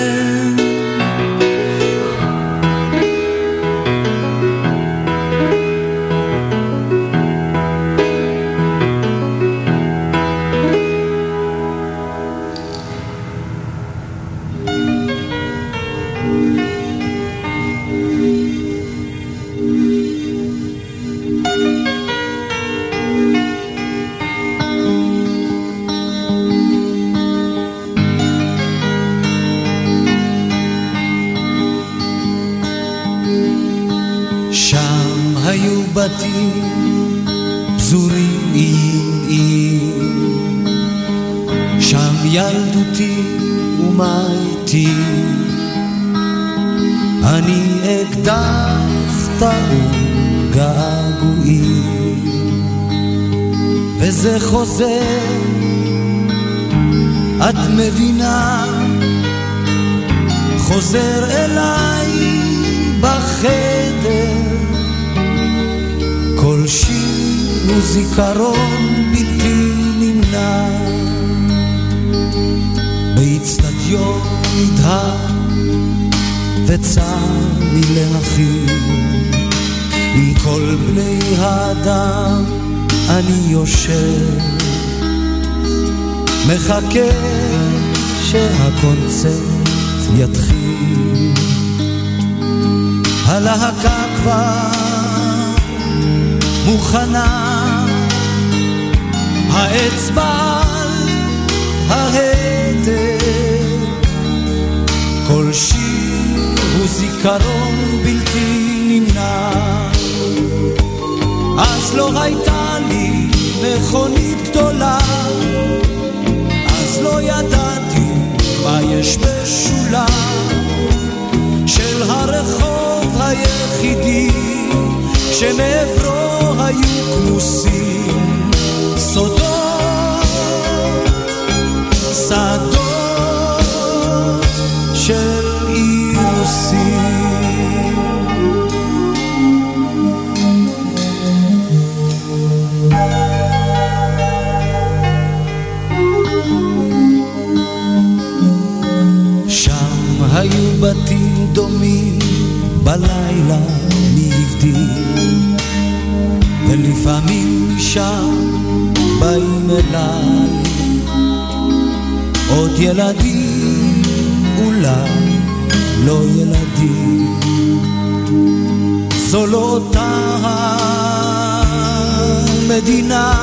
Speaker 6: בתים פזורים איים איים שם ילדותי אני אקדח טעון געגועים. וזה חוזר. את מבינה, חוזר אליי בחדר, כל שיר הוא זיכרון בלתי נמנע. באיצטדיון נדהר וצר לי להכיל עם כל בני האדם אני יושב. מחכה שהקונצרט יתחיל. הלהקה כבר מוכנה. האצבע על ההדק כל שיר הוא זיכרון בלתי נמנע. אז לא הייתה לי מכונית גדולה ולפעמים משם באים אליי. עוד ילדים אולי לא ילדים. זו לא אותה המדינה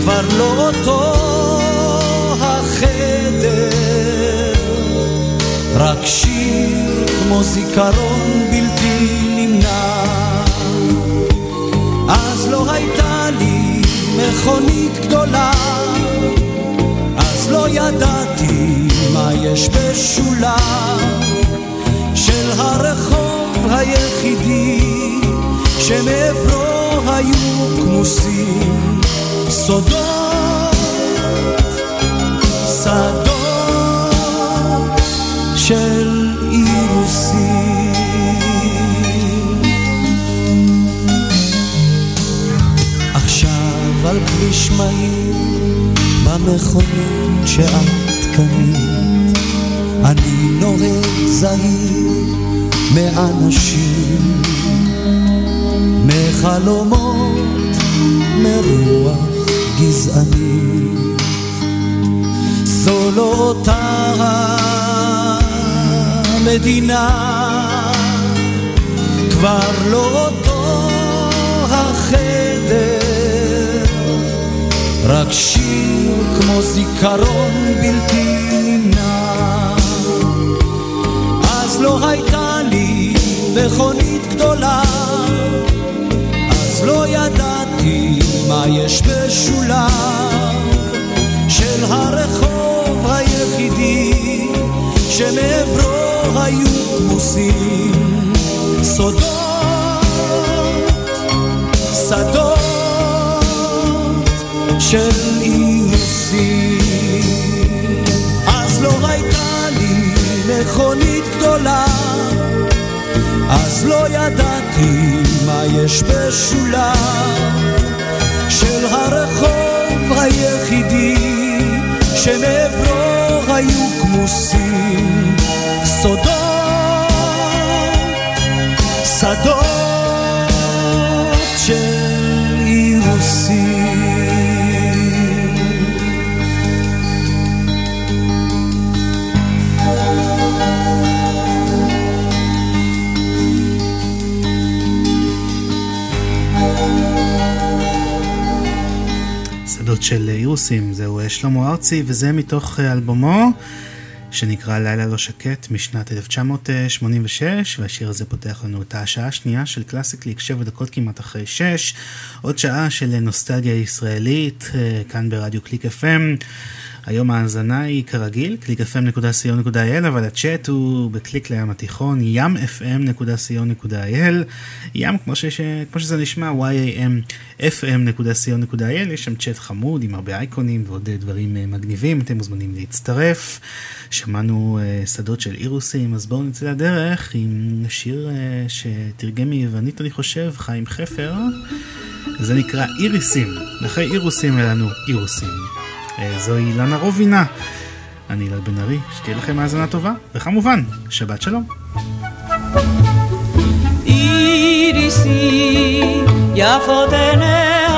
Speaker 6: כבר לא אותו החדר. רק שיר כמו זיכרון בלתי מכונית גדולה אז לא ידעתי מה יש בשולה. של הרחוב היחידי שמעברו היו כמוסים סודות, שדות מהיר במכונית שאת קנית. אני נוהג זהיר מאנשים מחלומות מרוח גזענית זו לא אותה המדינה כבר לא אותו החדר רק שיר כמו זיכרון בלתי נמנע. אז לא הייתה לי מכונית גדולה אז לא ידעתי מה יש בשולה. של הרחוב היחידי שמעברו היו כמוסים סודות, שדות של אירוסים. אז לא הייתה לי מכונית גדולה, אז לא ידעתי מה יש בשולה של הרחוב היחידי שמעברו היו כמוסים שדות של אירוסים,
Speaker 2: זהו אה, שלמה ארצי, וזה מתוך אה, אלבומו שנקרא לילה לא שקט משנת 1986, והשיר הזה פותח לנו את השעה השנייה של קלאסי קליק, שבע דקות כמעט אחרי שש, עוד שעה של נוסטלגיה ישראלית, אה, כאן ברדיו קליק FM. היום ההאזנה היא כרגיל, www.clickfm.co.il, אבל הצ'אט הוא בקליק לים התיכון, yamfm.co.il, ים כמו, שיש, כמו שזה נשמע, yamfm.co.il, יש שם צ'אט חמוד עם הרבה אייקונים ועוד דברים אה, מגניבים, אתם מוזמנים להצטרף. שמענו uh, שדות של אירוסים, אז בואו נצא לדרך עם שיר שתרגם מיוונית אני חושב, חיים חפר. זה נקרא איריסים, אחרי אירוסים אין לנו אירוסים. אה, זוהי אילנה רובינה. אני אילן בן ארי, שתהיה לכם האזנה טובה, וכמובן, שבת שלום.
Speaker 20: איריסי, יפות עיניה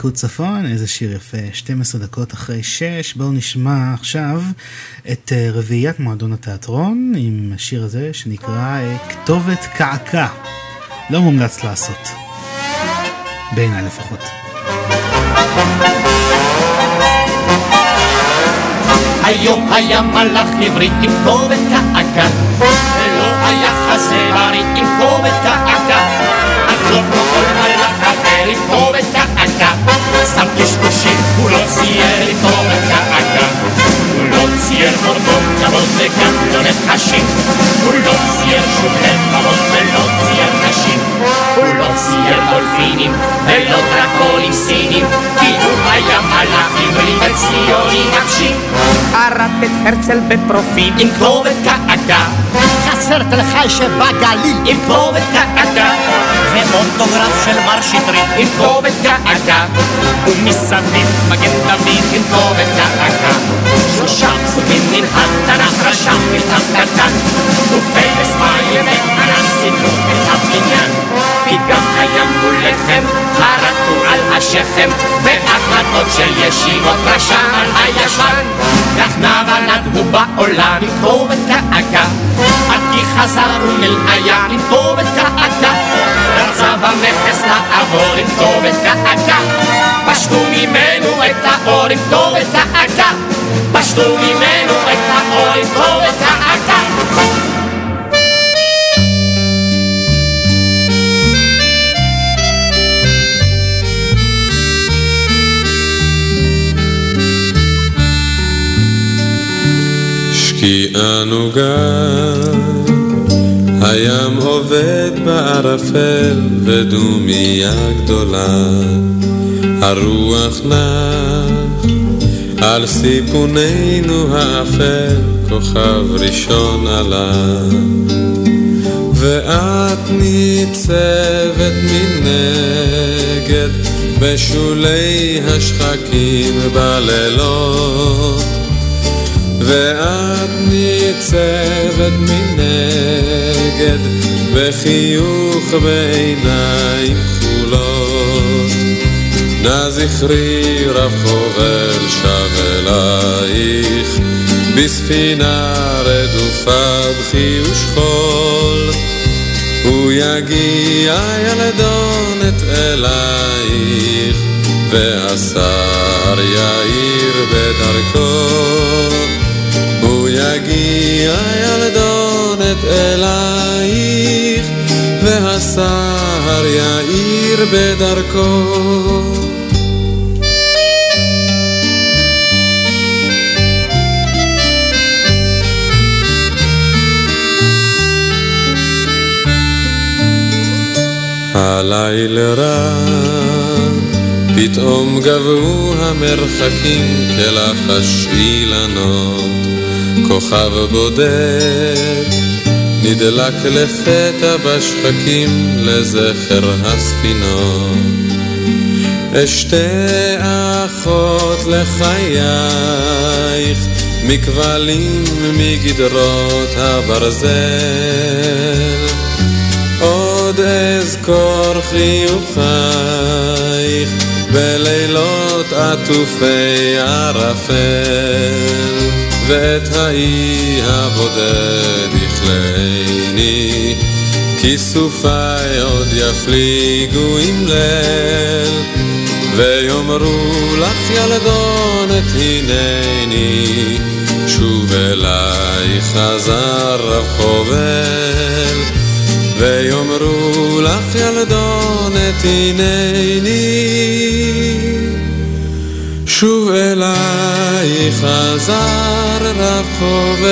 Speaker 2: פיקוד צפון, איזה שיר יפה, 12 דקות אחרי 6. בואו נשמע עכשיו את אה, רביעיית מועדון התיאטרון עם השיר הזה שנקרא אה, כתובת קעקע. לא מומלץ לעשות. בעיניי לפחות.
Speaker 7: היום היה מלאך עברי עם כתובת קעקע, ולא היה חזה בריא עם כתובת קעקע, אך לא כמו כל מלאך אחר עם כתובת קעקע, סתם קשקושים, הוא לא צייר עם כתובת קעקע, הוא לא צייר מורדות כבוד וגם לא נחשים, הוא לא צייר שום לבבות ולא צייר נשים, הוא לא צייר דולפינים ולא דרקונים סינים, כי הוא היה מלאך עברי וציוני נפשי. קראת את הרצל בפרופיל עם כתובת קעקע חסר תל חי שבגליל. עם כתובת קעקע ומוטוגרף של מר שטרית. עם כתובת קעקע ומסביב מגן דוד. עם כתובת קעקע שלושה פסוקים מן התנ"ך רשם מכתב קטן. ופרס מים וענן סימנו את הבניין פתגם היה מול לחם חרטו על השכם והחלטות של ישיבות רשם על הישן. כך נבלת הוא בעולם עם כתובת כי חזרנו אל הים עם כתובת קעקע. רצה במכס לעבור עם כתובת קעקע. פשטו ממנו את האור עם כתובת קעקע. פשטו ממנו את האור עם כתובת קעקע.
Speaker 21: שקיעה נוגה, הים עובד בערפל ודומיה גדולה, הרוח נח על סיפוננו האפל, כוכב ראשון עלה. ואת ניצבת מנגד בשולי השחקים בלילות ואת ניצבת מנגד בחיוך בעיניים כחולות. נא זכרי רב חובל שב אלייך בספינה רדופה בכי ושכול. הוא יגיע ילדונת אלייך והשר יאיר בדרכו יגיע ילדונת אלייך והשר יאיר בדרכו. הלילה רע, פתאום גבו המרחקים כלחש אילנות, כוכב בודד נדלק לפתע בשחקים לזכר הספינות. אשתי אחות לחייך, מכבלים מגדרות הברזל. עוד אזכור חיוכייך בלילות עטופי ערפל ואת האי הבודד יכלני כיסופיי עוד יפליגו עם ליל ויאמרו לך ילדונת הנני שוב אליי חזר רב חובל. ויאמרו לך ילדונת הנני שוב אליי חזר רב חובל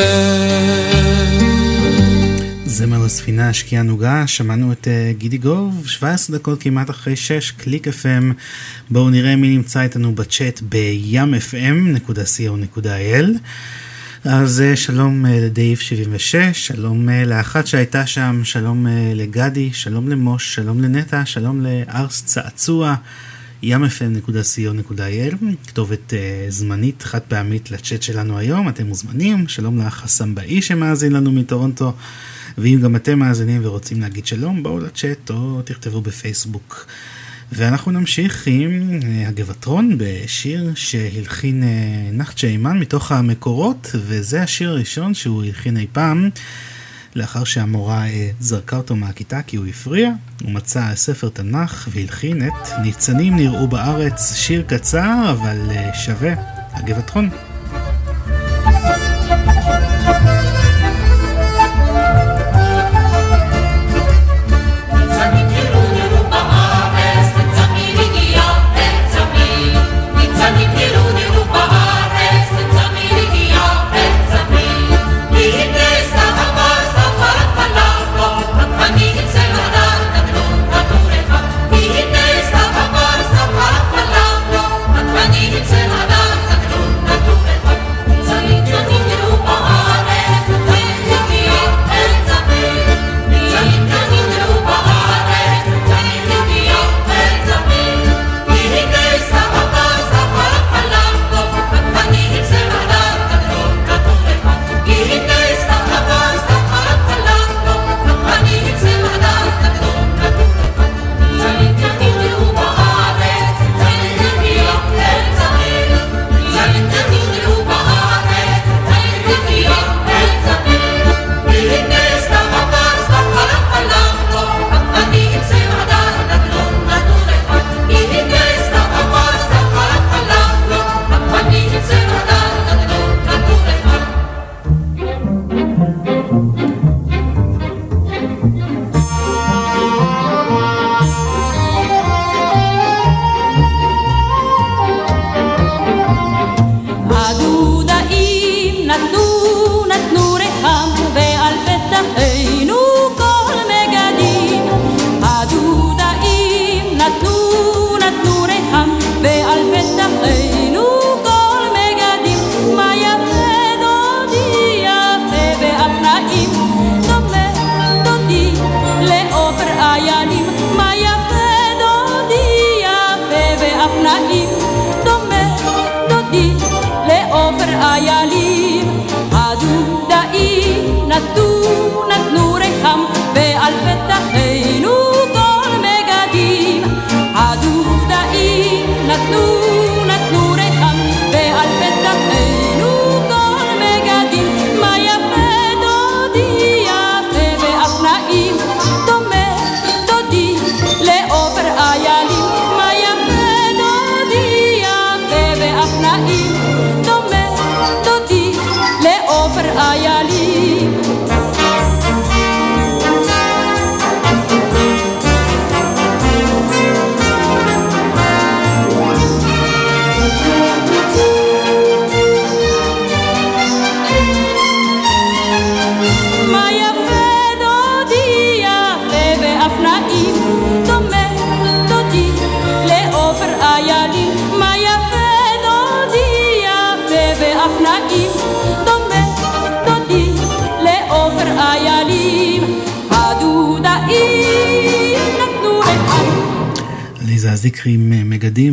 Speaker 2: זמר לספינה השקיעה נוגה, שמענו את uh, גידי גוב, 17 דקות כמעט אחרי 6, קליק FM. בואו נראה מי נמצא איתנו בצ'אט בים.fm.co.il. אז uh, שלום uh, לדייב 76, שלום לאחת שהייתה שם, שלום לגדי, שלום למוש, שלום לנטע, שלום לארס צעצוע, yamfm.co.il, כתובת uh, זמנית חד פעמית לצ'אט שלנו היום, אתם מוזמנים, שלום לאח הסמבאי שמאזין לנו מטורונטו, ואם גם אתם מאזינים ורוצים להגיד שלום, בואו לצ'אט או תכתבו בפייסבוק. ואנחנו נמשיך עם uh, הגבעטרון בשיר שהלחין uh, נחצ'ה אימן מתוך המקורות, וזה השיר הראשון שהוא הלחין אי פעם. לאחר שהמורה אה, זרקה אותו מהכיתה כי הוא הפריע, הוא מצא ספר תנ"ך והלחין את ניצנים נראו בארץ, שיר קצר אבל אה, שווה, הגבעתרון.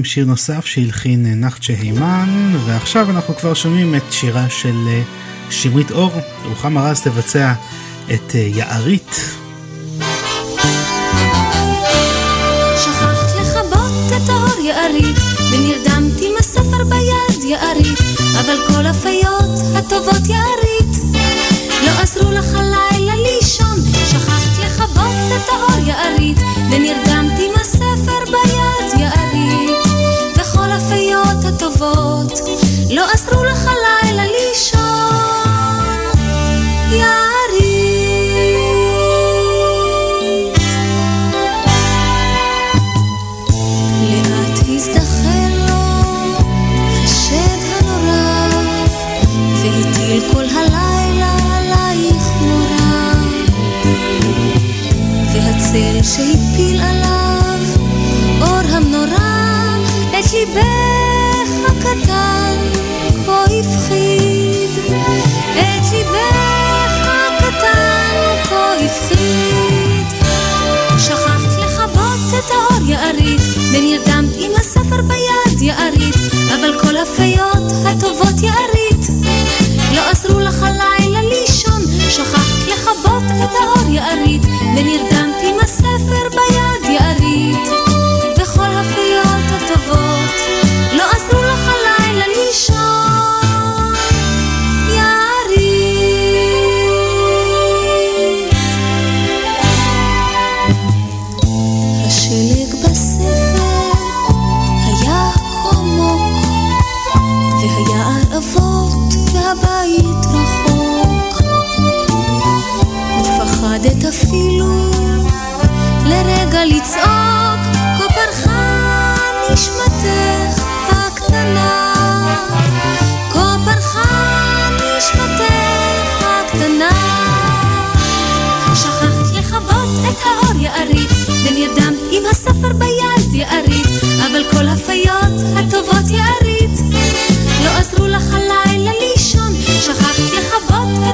Speaker 2: שיר נוסף שהלחין אה, נחצ'ה הימן, ועכשיו אנחנו כבר שומעים את שירה של אה, שמרית אור. רוחמה רז תבצע את אה,
Speaker 19: יערית. יערית, ביד אבל כל הפיות הטובות לא לישון, יערית,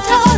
Speaker 19: לכבות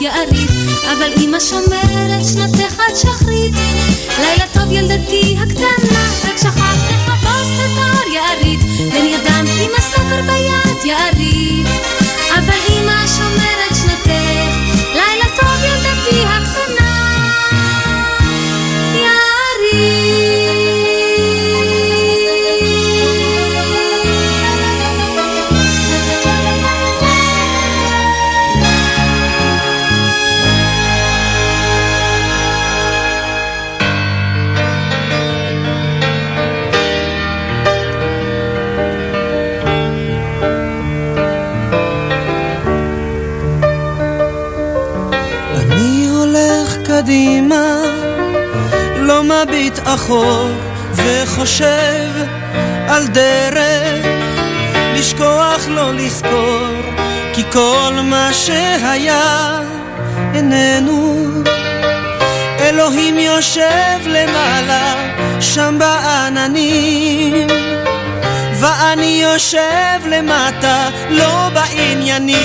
Speaker 19: יערית, אבל אמא שומרת שנתך עד שחרית. לילה טוב ילדתי הקטנה, רק שכחת לכבות את האור יערית, ונרדמת עם הספר ביד יערית,
Speaker 22: אחור, וחושב על דרך, לשכוח לא לזכור, כי כל מה שהיה איננו. אלוהים יושב למעלה, שם בעננים, ואני יושב למטה, לא בעניינים.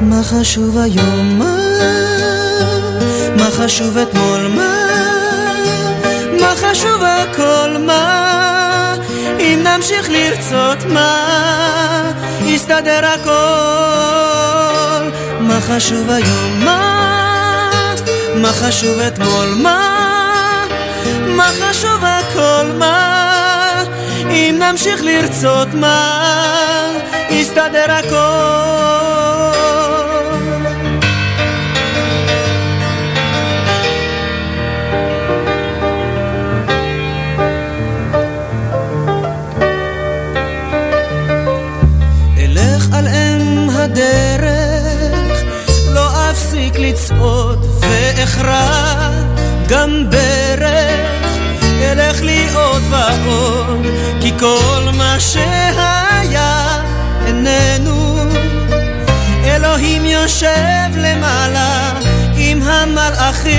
Speaker 22: מה חשוב היום? מה? חשוב אתמול? מה? מה חשוב הכל? מה? אם נמשיך לרצות מה? יסתדר הכל. מה חשוב היום? מה? מה חשוב אתמול? מה? מה חשוב הכל? מה? אם נמשיך לרצות מה? יסתדר הכל. לצעוד ואכרע גם ברך, אלך לי עוד ועוד, כי כל מה שהיה איננו. אלוהים יושב למעלה עם המלאכים,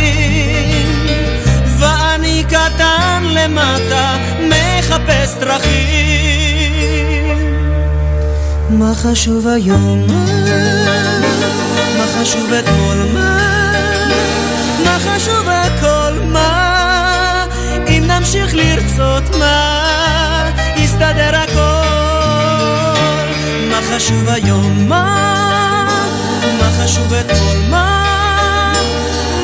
Speaker 22: ואני קטן למטה מחפש דרכים. מה חשוב היום? מה חשוב אתמול? מה? מה חשוב הכל? מה? אם נמשיך לרצות מה? יסתדר הכל. מה חשוב היום? מה? מה חשוב אתמול? מה?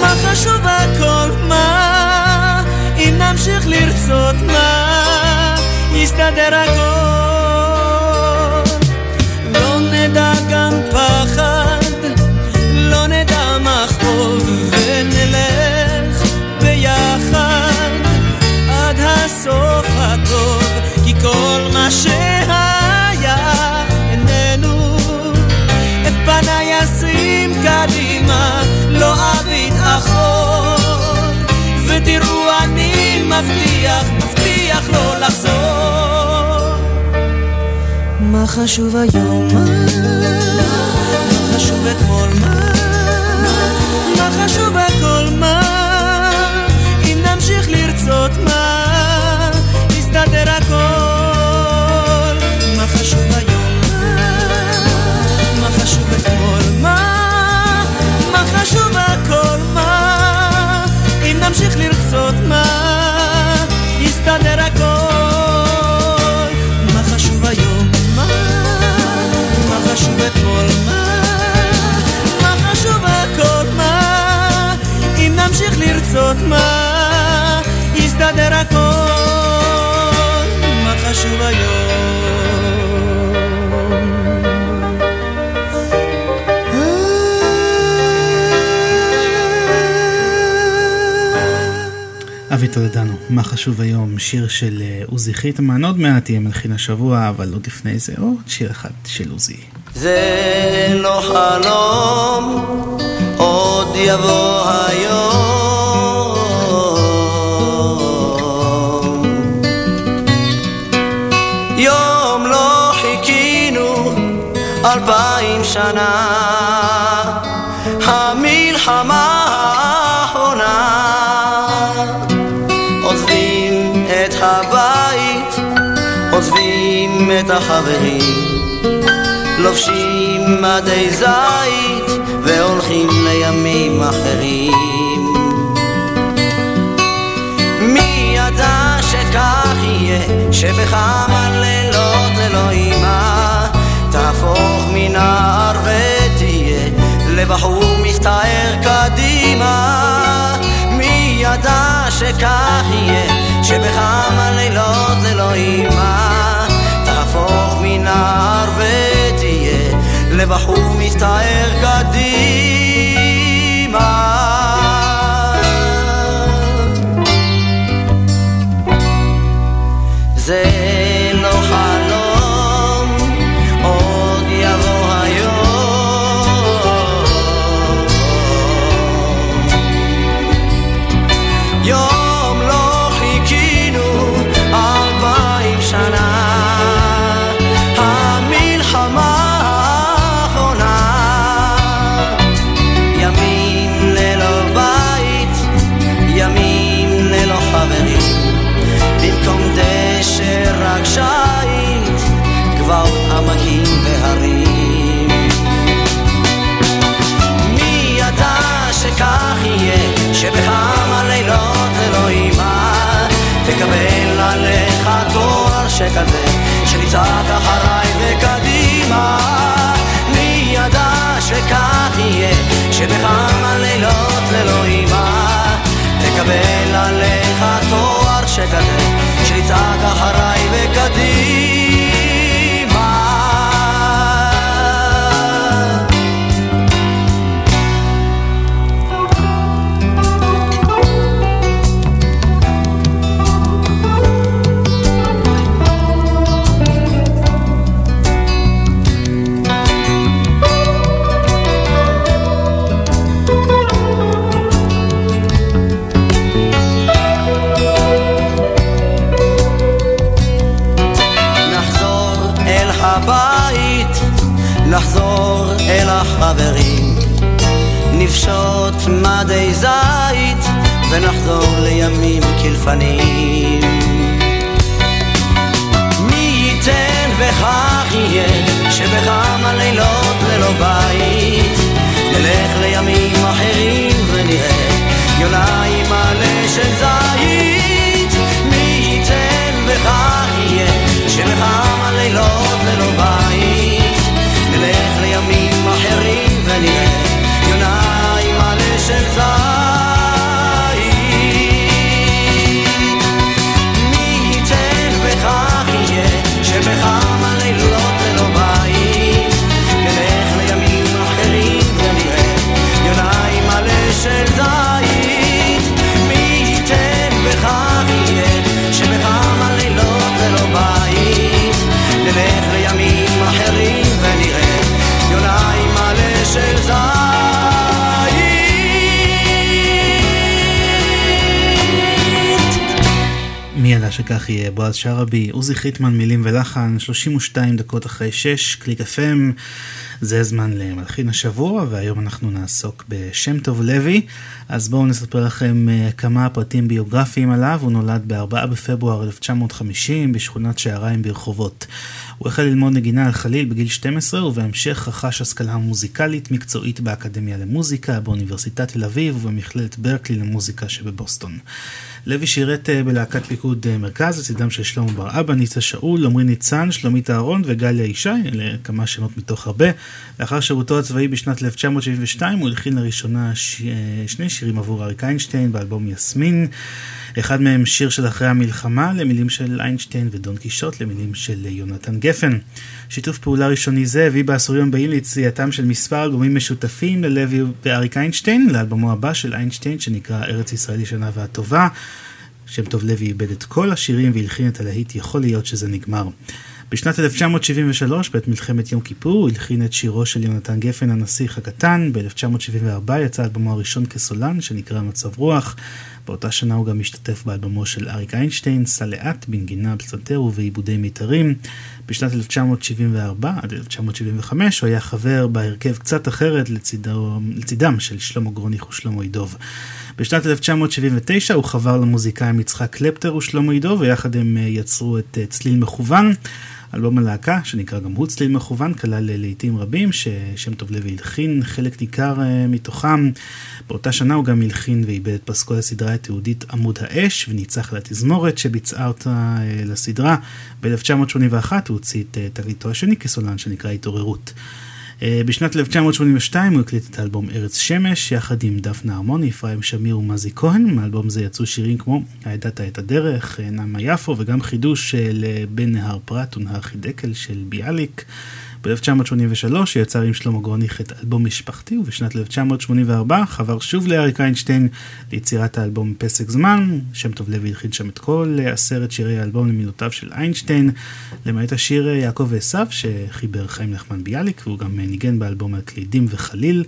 Speaker 22: מה חשוב הכל? מה? אם נמשיך לרצות מה? יסתדר הכל. לא נדע גם פחד, הסוף הטוב, כי כל מה שהיה איננו. את פניי אשים קדימה, לא אביט אחור. ותראו אני
Speaker 23: מבטיח, מבטיח לא לחזור. מה חשוב היום? מה חשוב אתמול? מה חשוב הכל? מה אם נמשיך לרצות מה אם נמשיך לרצות מה? יסתדר הכל. מה חשוב היום? מה? מה חשוב אתמול? מה? מה חשוב הכל? מה? אם נמשיך לרצות מה? יסתדר הכל. מה חשוב היום?
Speaker 2: אבי טולדנו, מה חשוב היום? שיר של אה, עוזי חיטמן, עוד מעט יהיה מלחין השבוע, אבל עוד לפני זה עוד שיר אחד של עוזי.
Speaker 23: זה לא חלום, עוד יבוא היום. החברים. לובשים מדי זית והולכים לימים אחרים. מי ידע שכך יהיה, שבכמה לילות אלוהימה תהפוך מנער ותהיה לבחור מסתער קדימה. מי ידע שכך יהיה, שבכמה לילות אלוהימה תהפוך מנער ותהיה לבחור מסתער קדימה. שכזה שנצעק אחריי וקדימה. מי ידע שכך יהיה שבכמה לילות אלוהימה תקבל עליך תואר שכזה שנצעק אחריי וקדימה לימים מי
Speaker 2: ידע שכך יהיה? בועז שרעבי, עוזי חיטמן, מילים ולחן, 32 דקות אחרי 6, קליק FM, זה זמן למלחין השבוע, והיום אנחנו נעסוק בשם טוב לוי. אז בואו נספר לכם אה, כמה פרטים ביוגרפיים עליו. הוא נולד ב-4 בפברואר 1950 בשכונת שעריים ברחובות. הוא החל ללמוד נגינה על חליל בגיל 12, ובהמשך רכש השכלה מוזיקלית מקצועית באקדמיה למוזיקה, באוניברסיטת תל אביב ובמכללת ברקלי למוזיקה שבבוסטון. לוי שירת אה, בלהקת פיקוד אה, מרכז לצידם של שלמה בר אבא, ניצה שאול, עמרי ניצן, שלומית אהרון וגליה ישי, אלה כמה שמות מתוך הרבה. לאחר שירותו הצבאי בשנת 1972 הוא הלחין לראשונה ש... אה, שני שירים עבור אריק איינשטיין באלבום יסמין. אחד מהם שיר של אחרי המלחמה למילים של איינשטיין ודון קישוט למילים של יונתן גפן. שיתוף פעולה ראשוני זה הביא בעשורים הבאים ליציאתם של מספר אלבומים משותפים ללוי ואריק איינשטיין, לאלבומו הבא של איינשטיין שנקרא ארץ ישראל ישנה והטובה. שם טוב לוי איבד את כל השירים והלחין את הלהיט יכול להיות שזה נגמר. בשנת 1973, בעת מלחמת יום כיפור, הוא הלחין את שירו של יונתן גפן, הנסיך הקטן. ב-1974 יצא אלבומו הראשון כסולן, שנקרא מצב רוח. באותה שנה הוא גם השתתף באלבומו של אריק איינשטיין, סע לאט, בנגינה, פסנתר ובעיבודי מיתרים. בשנת 1974 עד 1975 הוא היה חבר בהרכב קצת אחרת לצידו, לצידם של שלמה גרוניך ושלמה ידוב. בשנת 1979 הוא חבר למוזיקאים יצחק קלפטר ושלמה עידו, ויחד הם אה, יצרו את אה, צליל מכוון. אלבום הלהקה, שנקרא גם הוא צליל מכוון, כלל אה, לעיתים רבים ששם טוב לוי הלחין חלק ניכר מתוכם. באותה שנה הוא גם הלחין ואיבד את פסקול הסדרה התיעודית עמוד האש, וניצח לתזמורת שביצעה אותה לסדרה. ב-1981 הוא הוציא את תקליטו השני כסולן שנקרא התעוררות. אה, בשנת 1982 הוא הקליט את האלבום ארץ שמש, יחד עם דפנה הרמוני, אפרים שמיר ומזי כהן. מאלבום זה יצאו שירים כמו הידעת את הדרך, אה, נעמה יפו, וגם חידוש של בין נהר פרת ונהר חידקל של ביאליק. ב-1983 יצר עם שלמה גרוניך את אלבום משפחתי, ובשנת 1984 חבר שוב לאריק איינשטיין ליצירת האלבום פסק זמן. שם טוב לוי הלחין שם את כל עשרת שירי האלבום למילותיו של איינשטיין, למעט השיר יעקב ועשיו שחיבר חיים נחמן ביאליק, והוא גם ניגן באלבום על קלידים וחליל.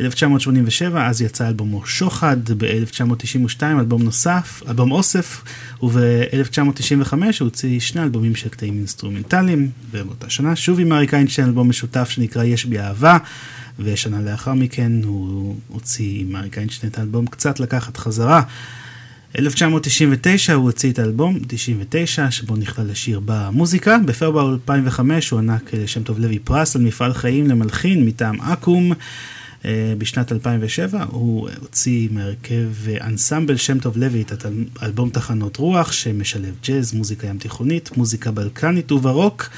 Speaker 2: 1987, אז יצא אלבומו שוחד, ב-1992 אלבום נוסף, אלבום אוסף, וב-1995 הוא הוציא שני אלבומים של קטעים אינסטרומנטליים, ובאותה שנה שוב עם אריק איינשטיין אלבום משותף שנקרא יש בי אהבה, ושנה לאחר מכן הוא הוציא עם אריק איינשטיין את האלבום קצת לקחת חזרה. 1999 הוא הוציא את האלבום 99 שבו נכלל השיר במוזיקה. בפברואר 2005 הוא ענק לשם טוב לוי פרס על מפעל חיים למלחין מטעם אקו"ם. אה, בשנת 2007 הוא הוציא מהרכב אנסמבל שם טוב לוי את אלבום תחנות רוח שמשלב ג'אז, מוזיקה ים תיכונית, מוזיקה בלקנית וברוק.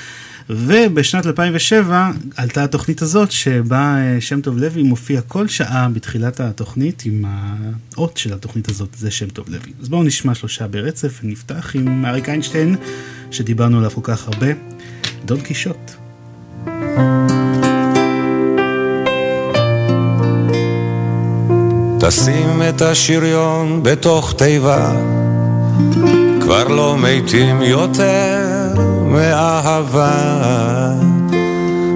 Speaker 2: ובשנת 2007 עלתה התוכנית הזאת שבה אה, שם טוב לוי מופיע כל שעה בתחילת התוכנית עם האות של התוכנית הזאת, זה שם טוב לוי. אז בואו נשמע שלושה ברצף ונפתח עם אריק איינשטיין שדיברנו עליו כל כך הרבה, דון קישוט.
Speaker 21: תשים את השריון בתוך תיבה, כבר לא מתים יותר מאהבה.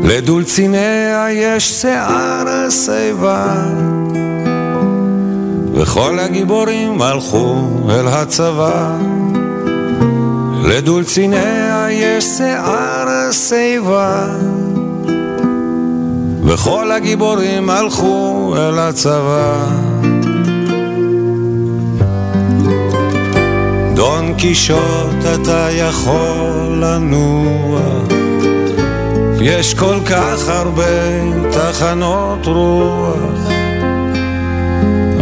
Speaker 21: לדולציניה יש שיער שיבה, וכל הגיבורים הלכו אל הצבא. לדולציניה יש שיער שיבה, וכל הגיבורים הלכו אל הצבא. דון קישוט אתה יכול לנוע. יש כל כך הרבה תחנות רוח.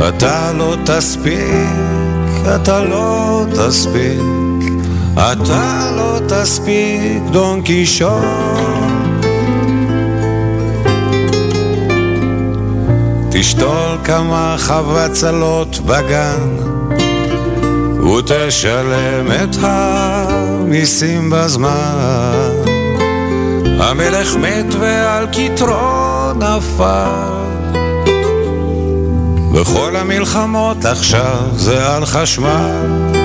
Speaker 21: אתה לא תספיק, אתה לא תספיק אתה לא תספיק, דון קישוט. תשתול כמה חבצלות בגן ותשלם את המיסים בזמן. המלך מת ועל כתרו נפל. בכל המלחמות עכשיו זה על חשמל.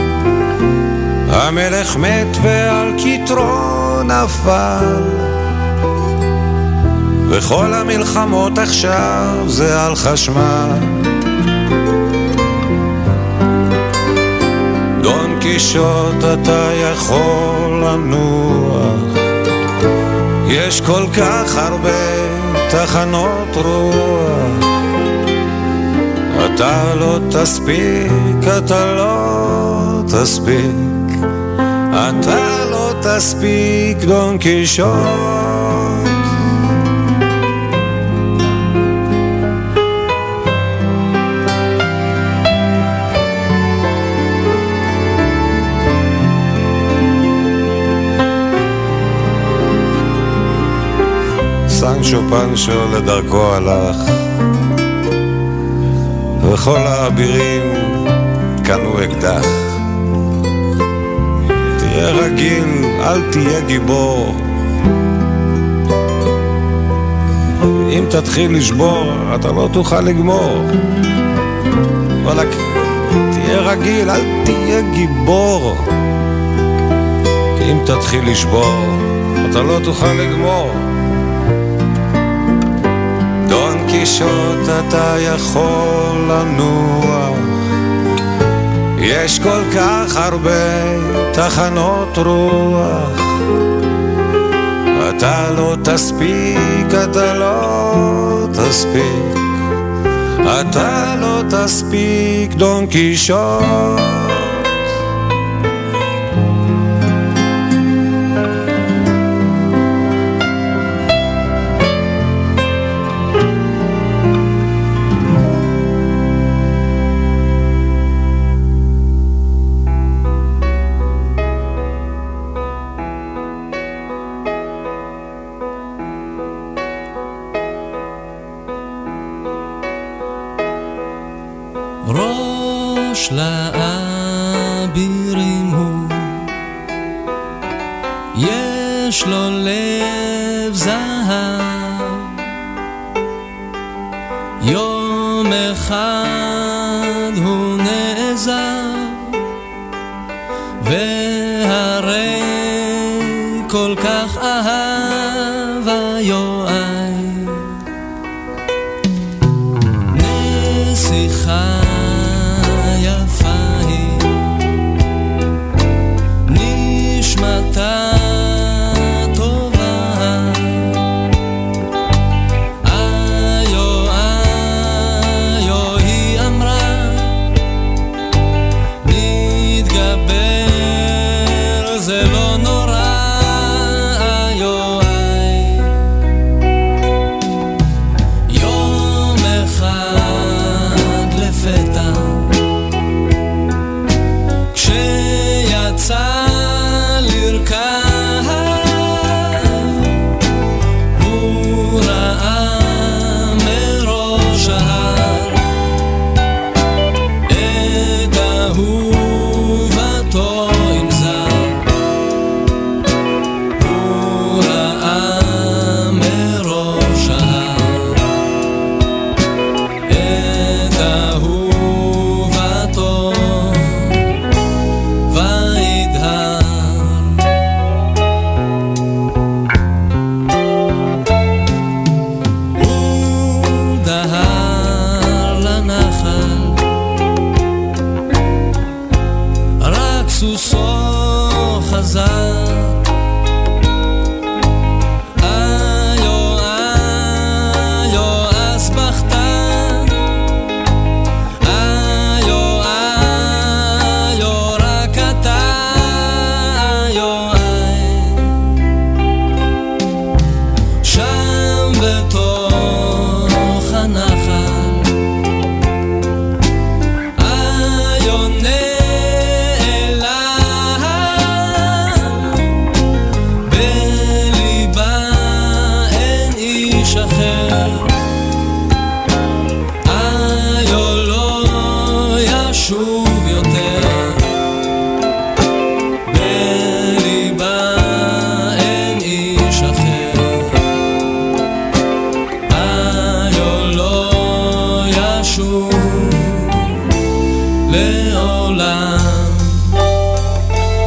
Speaker 21: המלך מת ועל כתרו נפל. בכל המלחמות עכשיו זה על חשמל.
Speaker 24: קישוט אתה יכול לנוח. יש כל כך הרבה תחנות רוח. אתה לא תספיק, אתה לא תספיק. אתה לא תספיק דון קישוט פנצ'ו פנצ'ו לדרכו הלך. וכל האבירים קנו אקדח. תהיה רגיל, אל תהיה גיבור. אם תתחיל לשבור, אתה לא תוכל לגמור. וואלכ, תהיה רגיל, אל תהיה גיבור. כי אם תתחיל לשבור, אתה לא תוכל לגמור קישוט אתה יכול לנוח. יש כל כך הרבה תחנות רוח. אתה לא תספיק, אתה לא תספיק. אתה לא תספיק דון קישוט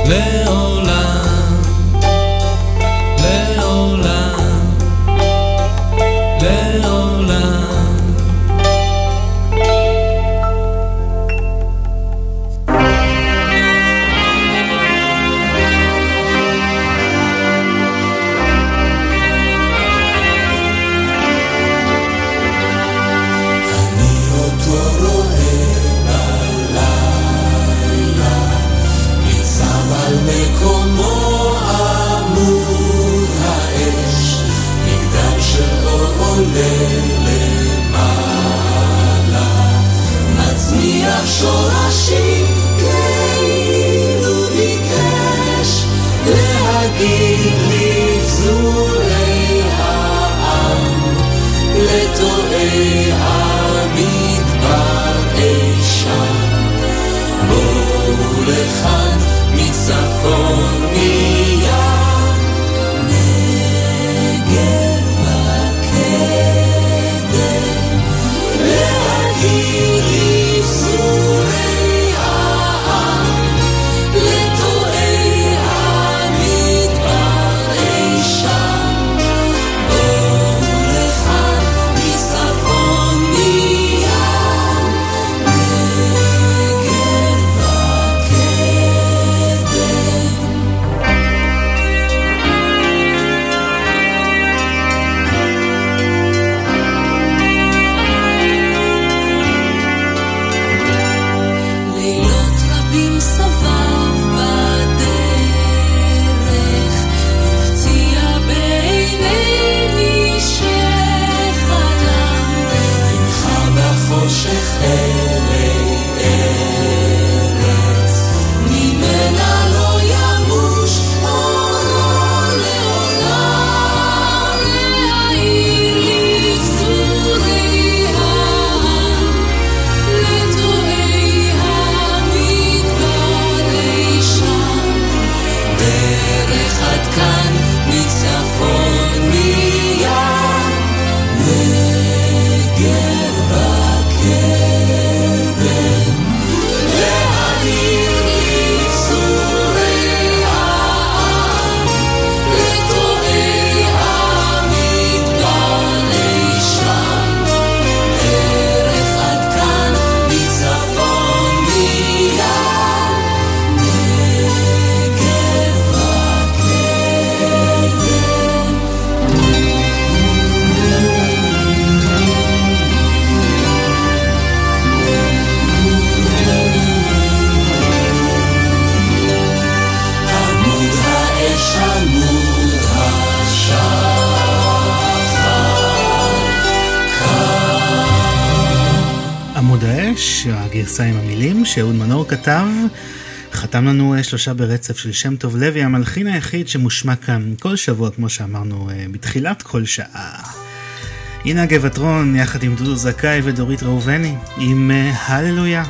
Speaker 25: לאור שלושה ברצף של שם טוב לוי, המלחין היחיד שמושמע כאן כל שבוע, כמו שאמרנו, אה, בתחילת כל שעה. הנה גבעתרון, יחד עם דודו זכאי ודורית ראובני, עם אה, הללויה.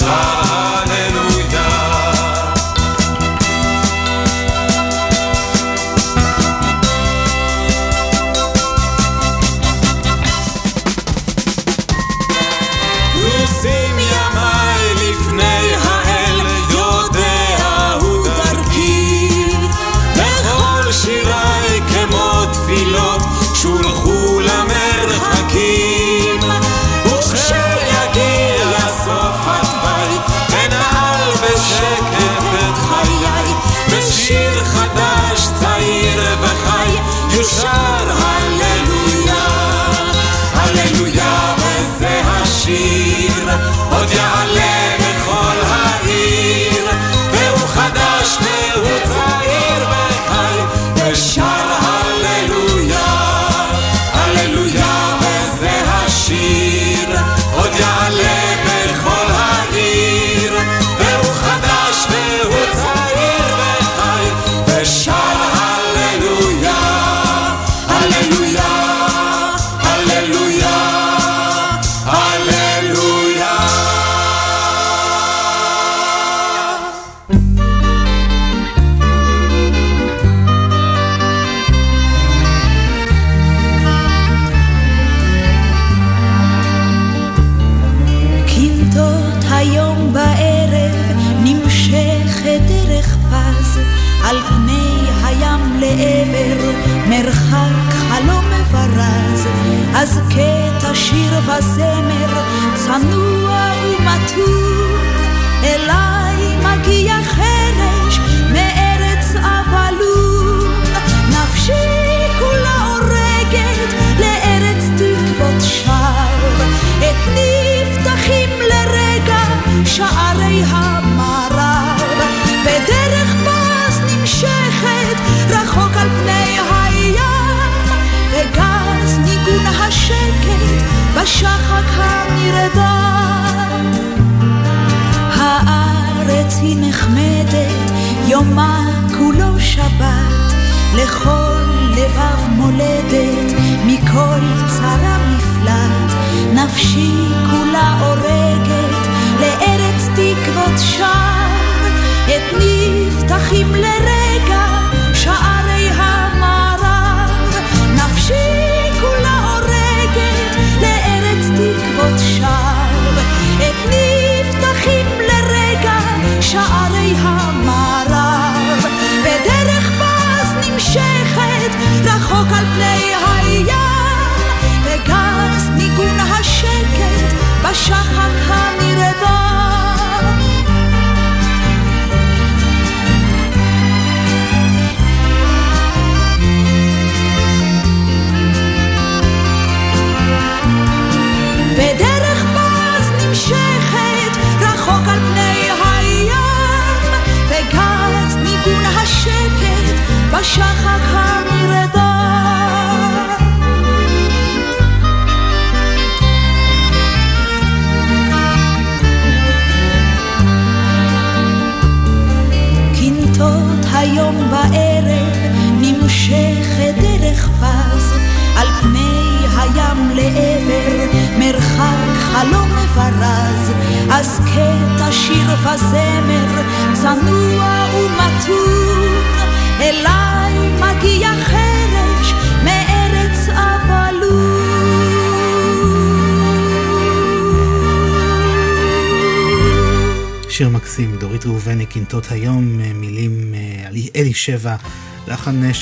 Speaker 26: is.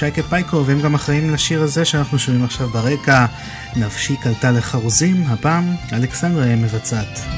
Speaker 26: שייקה פייקו, והם גם אחראים לשיר הזה שאנחנו שומעים עכשיו ברקע, נפשי קלטה לחרוזים, הפעם אלכסנדרה מבצעת.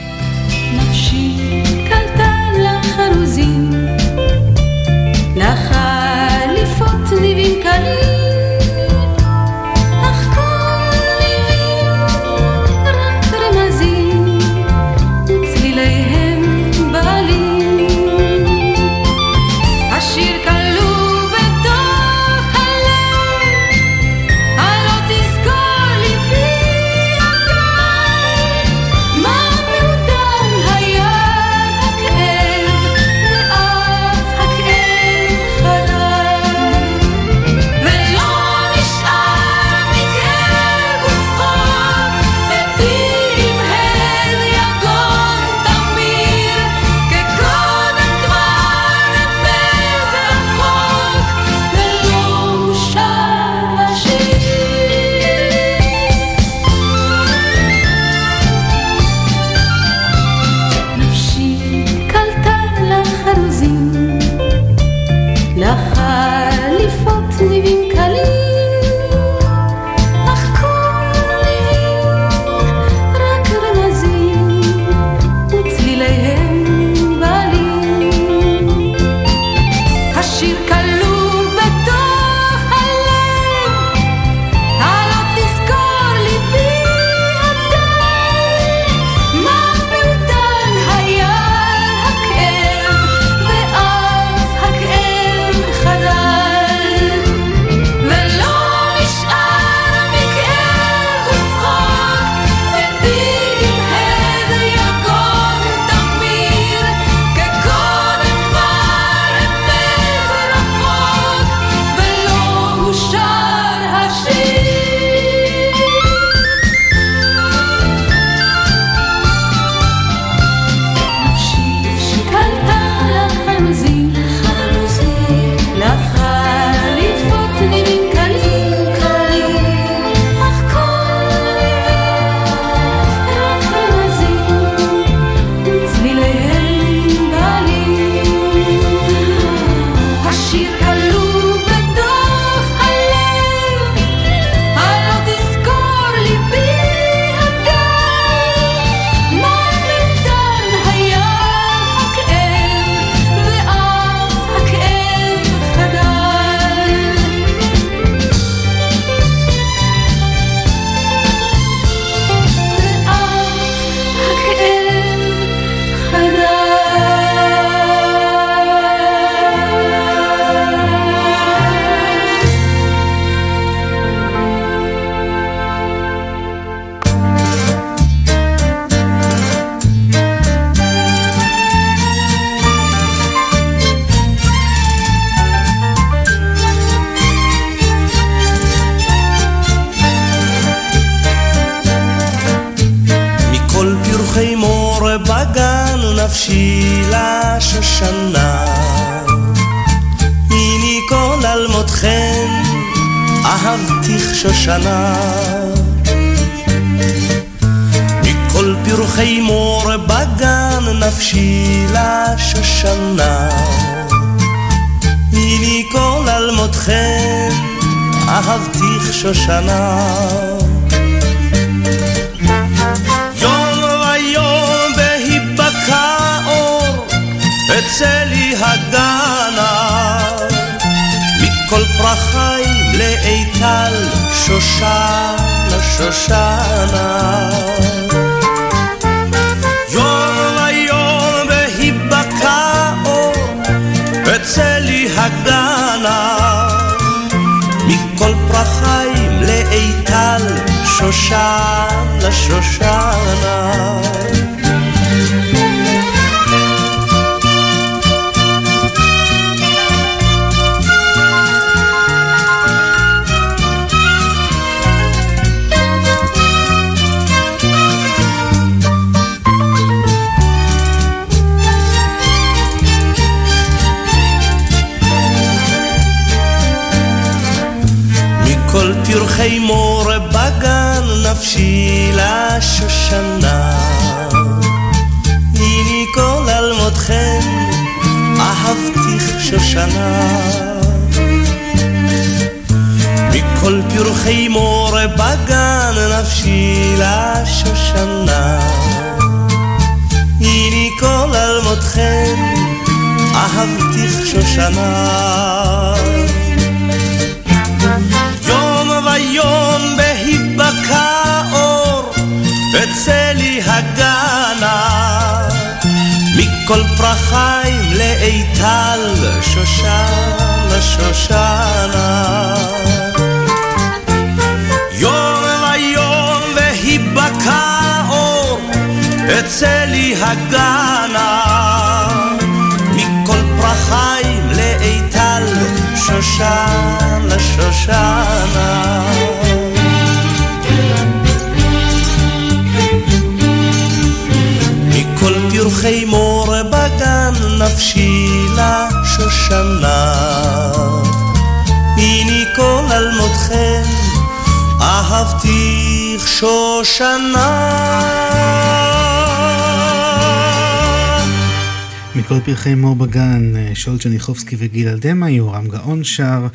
Speaker 2: טשרניחובסקי וגיל אלדמע, יורם גאון שר.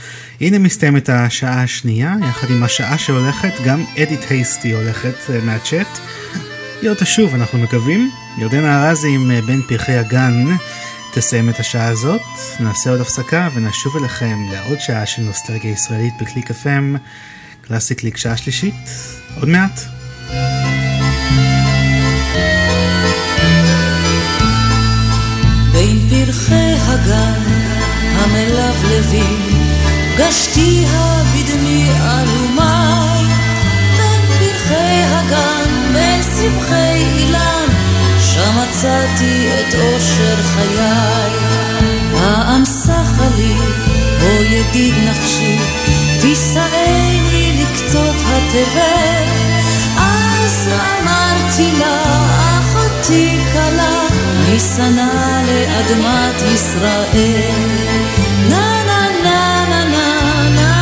Speaker 2: הנה מסתיימת השעה השנייה, יחד עם השעה שהולכת, גם אדית הייסטי הולכת מהצ'אט. היא עוד תשוב, אנחנו מקווים. ירדנה ארזי עם בין פרחי הגן תסיים את השעה הזאת. נעשה עוד הפסקה ונשוב אליכם לעוד שעה של נוסטלגיה ישראלית בקליק FM, קלאסי קליק שעה שלישית. עוד מעט.
Speaker 25: הגן המלבלבים, גשתיה בדמי אלומי. בין פרחי הגן, בין סבכי אילן, שם מצאתי את אושר חיי. פעם סחה לי, או ידיד נפשי, תישאני לקצות התבל. אוי שנא לאדמת ישראל. נה נה נה נה נה נה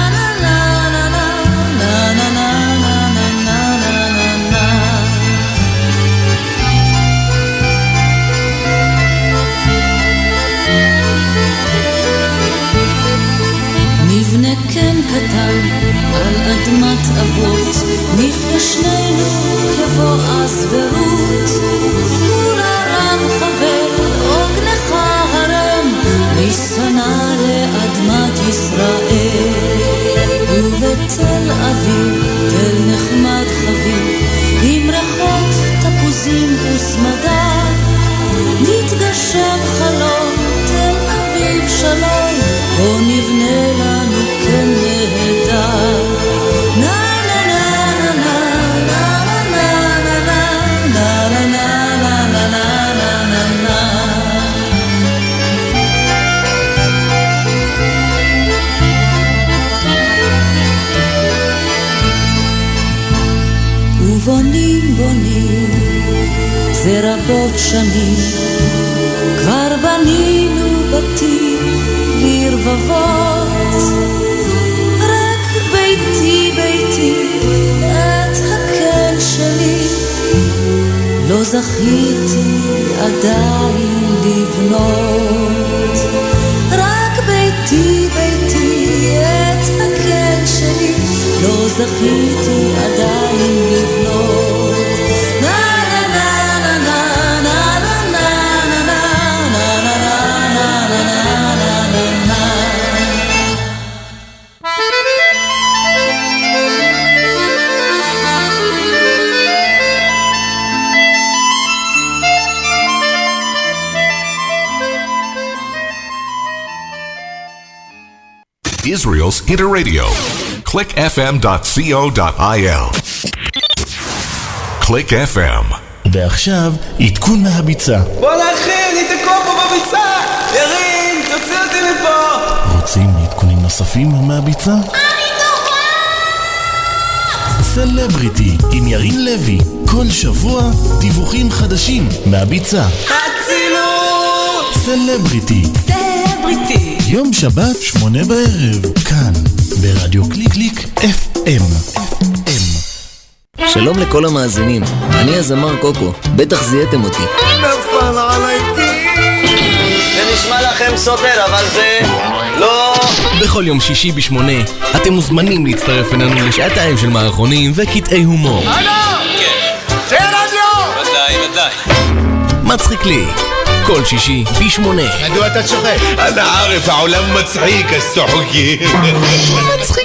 Speaker 25: כן קטן על אדמת אבות, נפגשנו כבוא אז ורות. ישראל. ובתל אביב, תל נחמד שנים כבר בנינו בתים ברבבות רק ביתי ביתי את הקן שלי. לא זכיתי עדיין לבנות. רק ביתי ביתי את הקן שלי. לא זכיתי עדיין לבנות
Speaker 27: Israel's Interradio. clickfm.co.il. Click FM.
Speaker 12: ועכשיו, עדכון מהביצה.
Speaker 28: בואנה אחי, אני תקוע פה בביצה! ירין, תוציא אותי מפה!
Speaker 12: רוצים עדכונים נוספים מהביצה? סלבריטי עם ירין לוי, כל שבוע דיווחים חדשים מהביצה.
Speaker 28: אצילות!
Speaker 12: סלבריטי,
Speaker 28: סלבריטי!
Speaker 12: יום שבת, שמונה בערב, כאן, ברדיו קליק קליק FM.
Speaker 29: שלום לכל המאזינים, אני הזמר קוקו, בטח זיהיתם אותי.
Speaker 28: נפל עליי
Speaker 5: זה נשמע לכם סותר, אבל זה לא...
Speaker 12: בכל יום שישי בשמונה, אתם מוזמנים להצטרף אלינו לשעתיים של מערכונים וקטעי הומור.
Speaker 5: הלו! זה רדיו! ודאי, ודאי.
Speaker 12: מצחיק לי, כל שישי, פי שמונה.
Speaker 30: מדוע אתה צוחק?
Speaker 1: אנא ערף, העולם מצחיק, הצוחקים.
Speaker 12: מצחיק.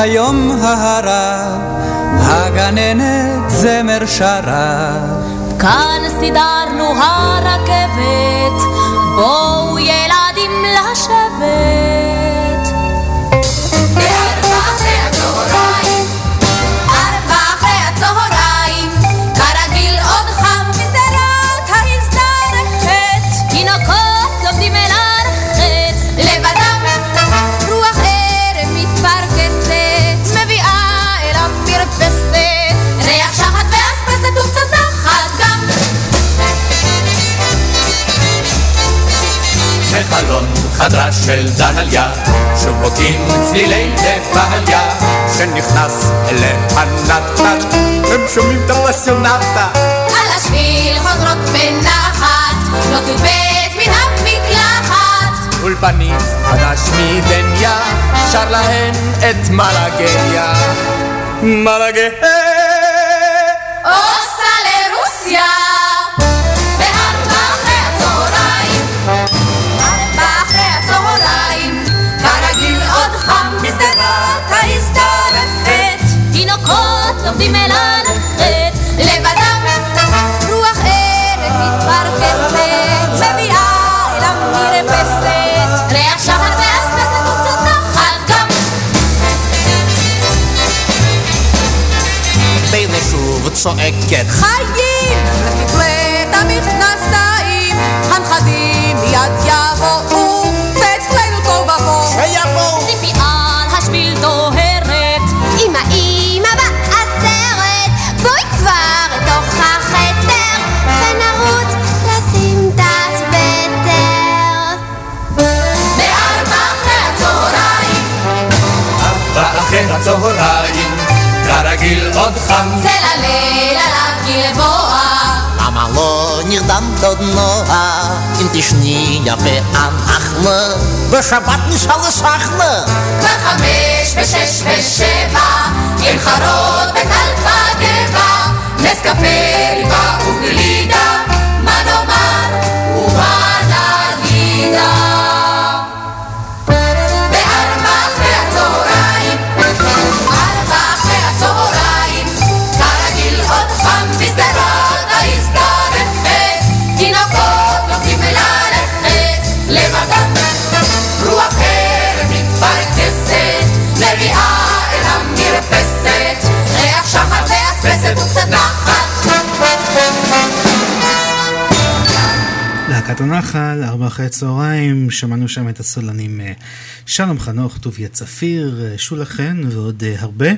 Speaker 5: היום ההרה, הגננת זמר שרה.
Speaker 8: כאן סידרנו
Speaker 7: חדרה של דהליה, שוב בוקעים צלילי דפהליה, שנכנס הנתן, הם שומעים את הפסיונטה.
Speaker 8: על השביל חוזרות בנחת, נוטות בית מן המקלחת.
Speaker 7: אולפנים חדש מדניה, שר להן את מלאגיה. מלאגיה.
Speaker 8: תינוקות לומדים ללכת לבדם, רוח ערב מתפרקסת, מביאה אל המרפסת, ריח שחר ואספסת וקצת נחת גם.
Speaker 7: והנה שוב צועקת.
Speaker 8: חיים! לפיפלט המכנסיים,
Speaker 7: עוד חם.
Speaker 31: צל הליל עליו גלבוע.
Speaker 32: למה לא נרדמת עוד נועה, אם תשני יפה אנחנו, בשבת נשאל לשחנה.
Speaker 31: כבר חמש ושש ושבע, עם חרות בטלחה גבע, נס קפה ריבה וגלידה, מה נאמר ומה נגידה.
Speaker 2: להקת הנחל, ארבע אחרי הצהריים, שמענו שם את הסולנים אה, שלום חנוך, טוביה צפיר, אה, שולה חן ועוד אה, הרבה.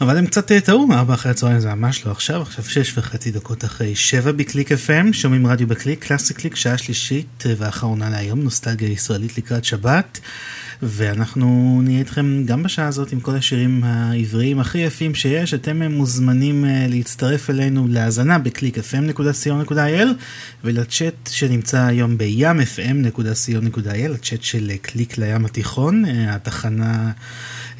Speaker 2: אבל הם קצת טעו, ארבע אחרי הצהריים זה ממש לא עכשיו, עכשיו שש וחצי דקות אחרי שבע בקליק FM, שומעים רדיו בקליק, קלאסי קליק, שעה שלישית ואחרונה להיום, נוסטלגיה ישראלית לקראת שבת. ואנחנו נהיה איתכם גם בשעה הזאת עם כל השירים העבריים הכי יפים שיש. אתם מוזמנים אה, להצטרף אלינו להאזנה בקליק fm.co.il ולצ'אט שנמצא היום בים fm.co.il, הצ'אט של קליק לים התיכון, אה, התחנה...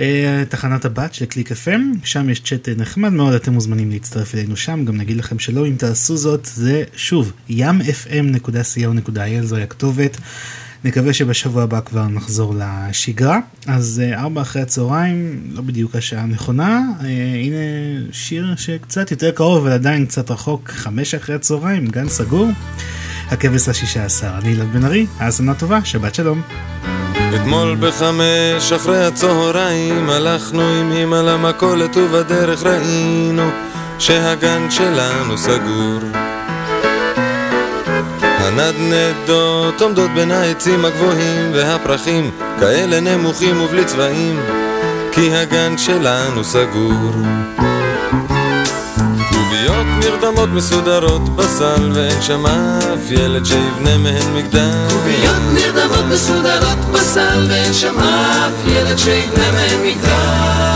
Speaker 2: אה, תחנת הבת של קליק FM, שם יש צ'אט נחמד מאוד, אתם מוזמנים להצטרף אלינו שם, גם נגיד לכם שלא אם תעשו זאת, זה שוב, yamfm.co.il זוהי הכתובת. נקווה שבשבוע הבא כבר נחזור לשגרה. אז אה, ארבע אחרי הצהריים, לא בדיוק השעה הנכונה. אה, הנה שיר שקצת יותר קרוב אבל עדיין קצת רחוק, חמש אחרי הצהריים, גן סגור. הכבש השישה עשר, אני אילן בן ארי, האזנה טובה, שבת שלום.
Speaker 21: אתמול בחמש אחרי הצהריים הלכנו עם אמא למכולת ובדרך ראינו שהגן שלנו סגור. הנדנדות עומדות בין העצים הגבוהים והפרחים כאלה נמוכים ובלי צבעים כי הגן שלנו סגור. קוביות נרדמות מסודרות בסל ואין שם אף ילד שיבנה מהן מגדל.
Speaker 7: קוביות נרדמות מסודרות בסל ואין שם אף ילד שיבנה מהן מגדל.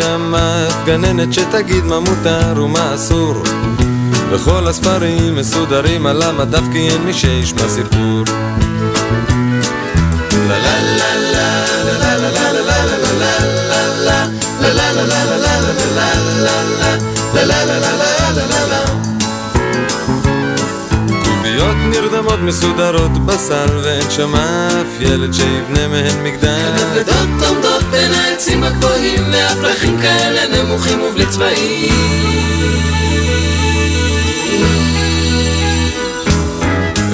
Speaker 21: אף גננת שתגיד מה מותר ומה אסור וכל הספרים מסודרים על המדף כי אין מי שישמע סיפור קוביות נרדמות מסודרות בסל ואין שם אף ילד שיבנה מהן מגדל.
Speaker 7: הנדנדות עומדות בין העצים הגבוהים והפרחים כאלה נמוכים ובלי צבעים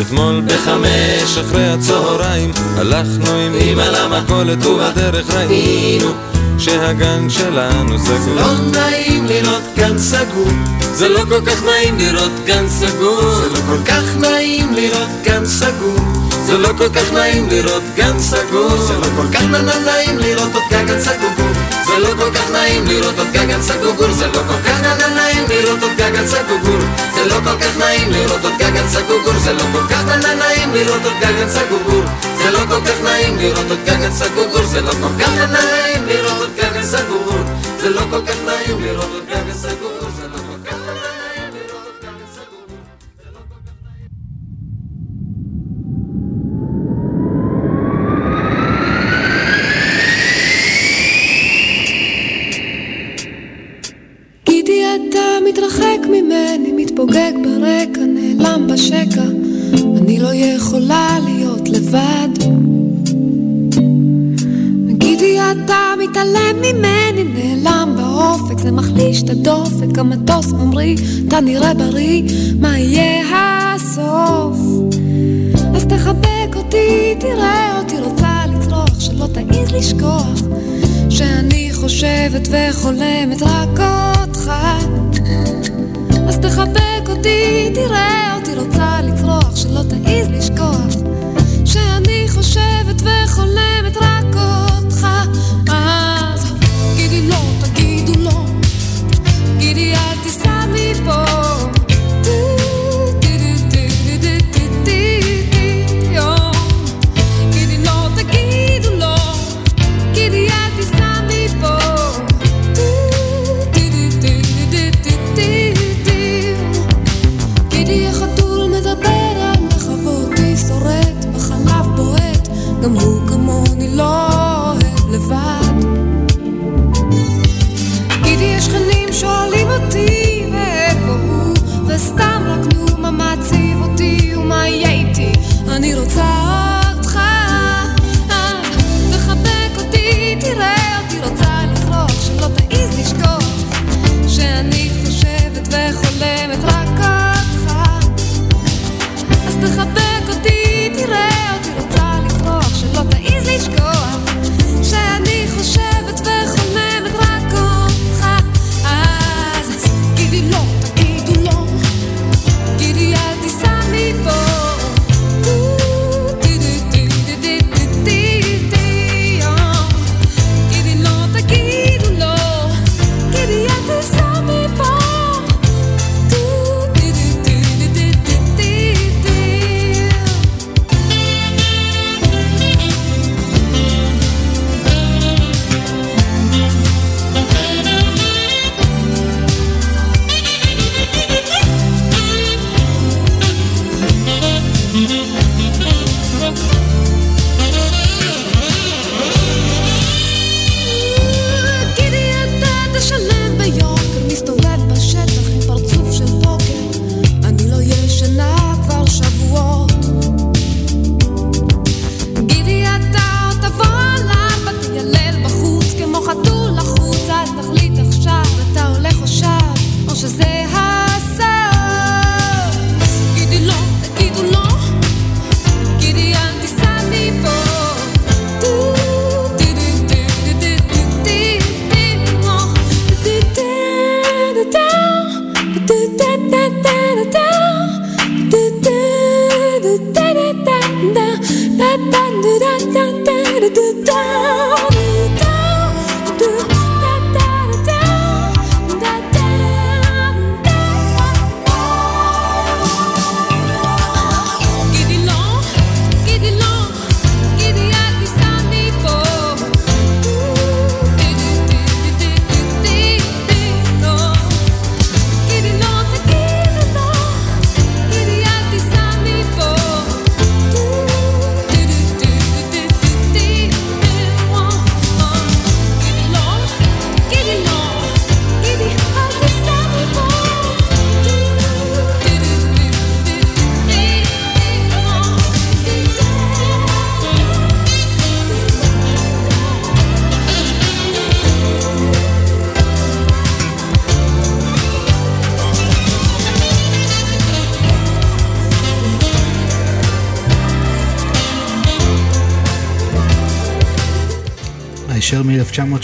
Speaker 21: אתמול בחמש אחרי הצהריים הלכנו עם אמא למכולת ובדרך ראינו שהגן שלנו סגור.
Speaker 7: לא נעים לראות גן סגור. זה לא כל כך נעים לראות גן סגור. זה לא כל כך נעים לראות גן סגור זה לא כל כך נעים לראות גן סגור. זה לא כל כך נעים לראות עוד גגן סגור. זה לא כל כך נעים לראות עוד גגן סגור. זה לא כל כך נעים לראות עוד גגן סגור. זה לא כל כך נעים לראות עוד גגן סגור. זה לא כל כך נעים לראות עוד גגן סגור. זה לא כל כך נעים לראות עוד גגן סגור. זה לא כל כך נעים לראות עוד גגן סגור. זה לא כל כך נעים לראות עוד גגן סגור
Speaker 33: מתפוגג ברקע, נעלם בשקע, אני לא יכולה להיות לבד. גידי אתה מתעלם ממני, נעלם באופק, זה מחליש את הדופק, המטוס ממריא, אתה נראה בריא, מה יהיה הסוף? אז תחבק אותי, תראה אותי רוצה לצרוח, שלא תעז לשכוח, שאני חושבת וחולמת רק אותך. אז תחבק אותי, תראה אותי רוצה לצרוח, שלא תעז לשכוח, שאני חושבת וחולמת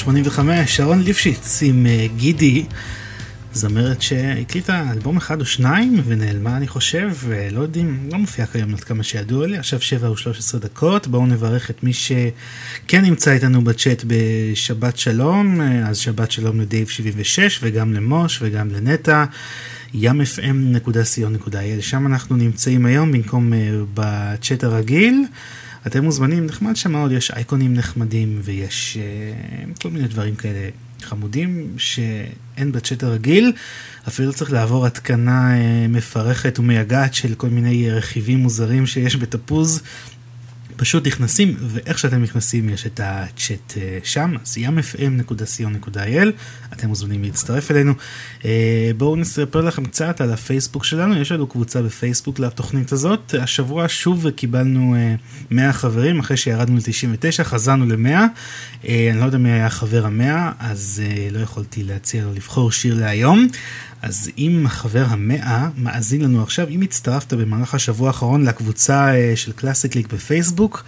Speaker 2: מ-1985, שרון ליפשיץ עם אה, גידי, זמרת שהקליטה אלבום אחד או שניים ונעלמה אני חושב, ולא יודעים, לא מופיעה כיום עד כמה שידוע לי, עכשיו 7 ו-13 דקות, בואו נברך את מי שכן נמצא איתנו בצ'אט בשבת שלום, אה, אז שבת שלום לדייב 76 וגם למוש וגם לנטע. yamfm.co.il, שם אנחנו נמצאים היום במקום בצ'אט הרגיל. אתם מוזמנים, נחמד שם מאוד, יש אייקונים נחמדים ויש uh, כל מיני דברים כאלה חמודים שאין בצ'אט הרגיל. אפילו צריך לעבור התקנה uh, מפרכת ומייגעת של כל מיני רכיבים מוזרים שיש בתפוז. פשוט נכנסים, ואיך שאתם נכנסים יש את הצ'אט אה, שם, אז yamfm.co.il, אתם מוזמנים להצטרף אלינו. אה, בואו נספר לכם קצת על הפייסבוק שלנו, יש לנו קבוצה בפייסבוק לתוכנית הזאת. השבוע שוב קיבלנו 100 אה, חברים, אחרי שירדנו ל-99, חזרנו ל-100. אני לא יודע מי היה חבר המאה, אז לא יכולתי להציע לו לבחור שיר להיום. אז אם החבר המאה מאזין לנו עכשיו, אם הצטרפת במהלך השבוע האחרון לקבוצה אה, של קלאסיקליק בפייסבוק,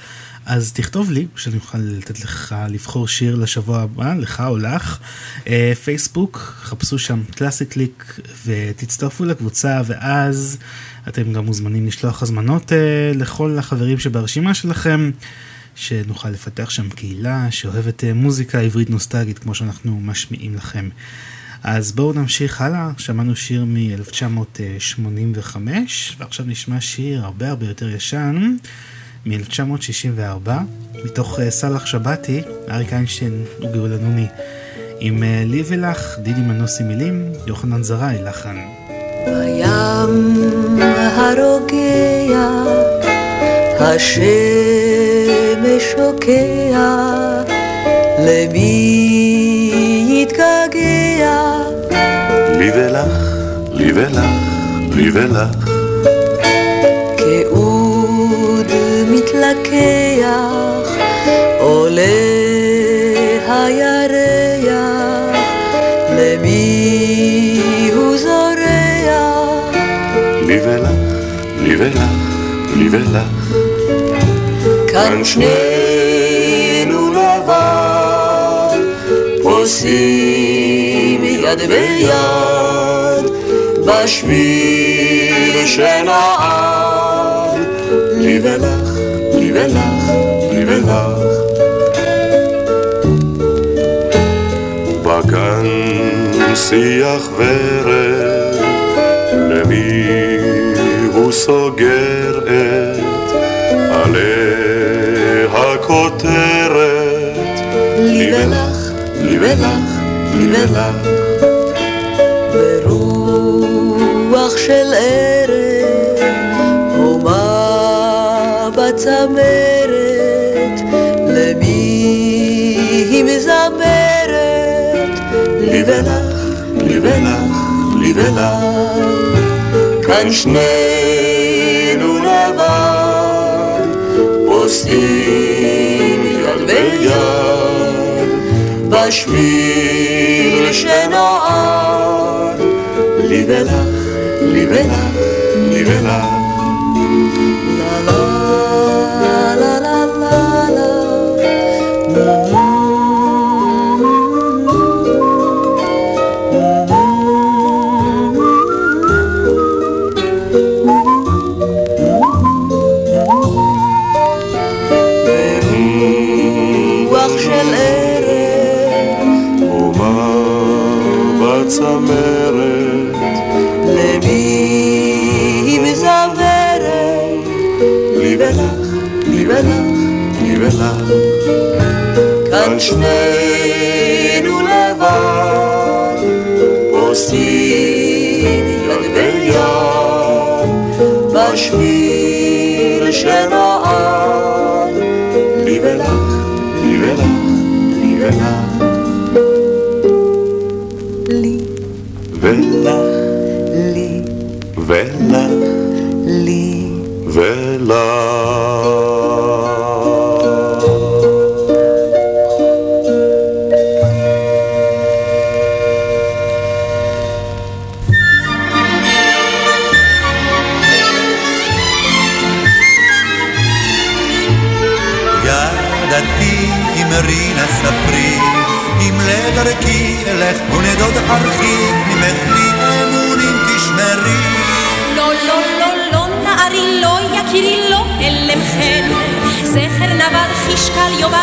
Speaker 2: אז תכתוב לי, שאני אוכל לתת לך לבחור שיר לשבוע הבא, לך או לך. אה, פייסבוק, חפשו שם קלאסיקליק ותצטרפו לקבוצה, ואז אתם גם מוזמנים לשלוח הזמנות אה, לכל החברים שברשימה שלכם. שנוכל לפתח שם קהילה שאוהבת מוזיקה עברית נוסטגית כמו שאנחנו משמיעים לכם. אז בואו נמשיך הלאה, שמענו שיר מ-1985, ועכשיו נשמע שיר הרבה הרבה יותר ישן, מ-1964, מתוך uh, סאלח שבתי, אריק איינשטיין וגאולה נוני, עם uh, לי ולך, דידי מנוסי מילים, יוחנן זרעי, לחן.
Speaker 34: הים הרוגע, השמש שוקע, למי
Speaker 35: לי ולך, לי ולך, לי ולך.
Speaker 34: כאוד מתלקח, עולה הירח, למי הוא זורח?
Speaker 35: לי ולך, לי ולך, לי ולך.
Speaker 34: כאן שנינו לבד, פוסעים יד ביד, בשביל שנעד,
Speaker 35: לי ולך, לי ולך, לי ולך. בגן שיח ורד, למי הוא סוגר את עלי הכותרת?
Speaker 34: לי ולך,
Speaker 35: לי ולך, לי ולך. לי ולך.
Speaker 34: כאן שנינו לבד,
Speaker 35: פוסעים יד ביד,
Speaker 34: בשביל שנועד,
Speaker 35: לי ולך, לי ולך, לי ולך.
Speaker 34: כאן שנינו לבד,
Speaker 35: פוסעים
Speaker 34: יד ביד, בשביל שנועד,
Speaker 35: לי ולך, לי ולך, לי ולך.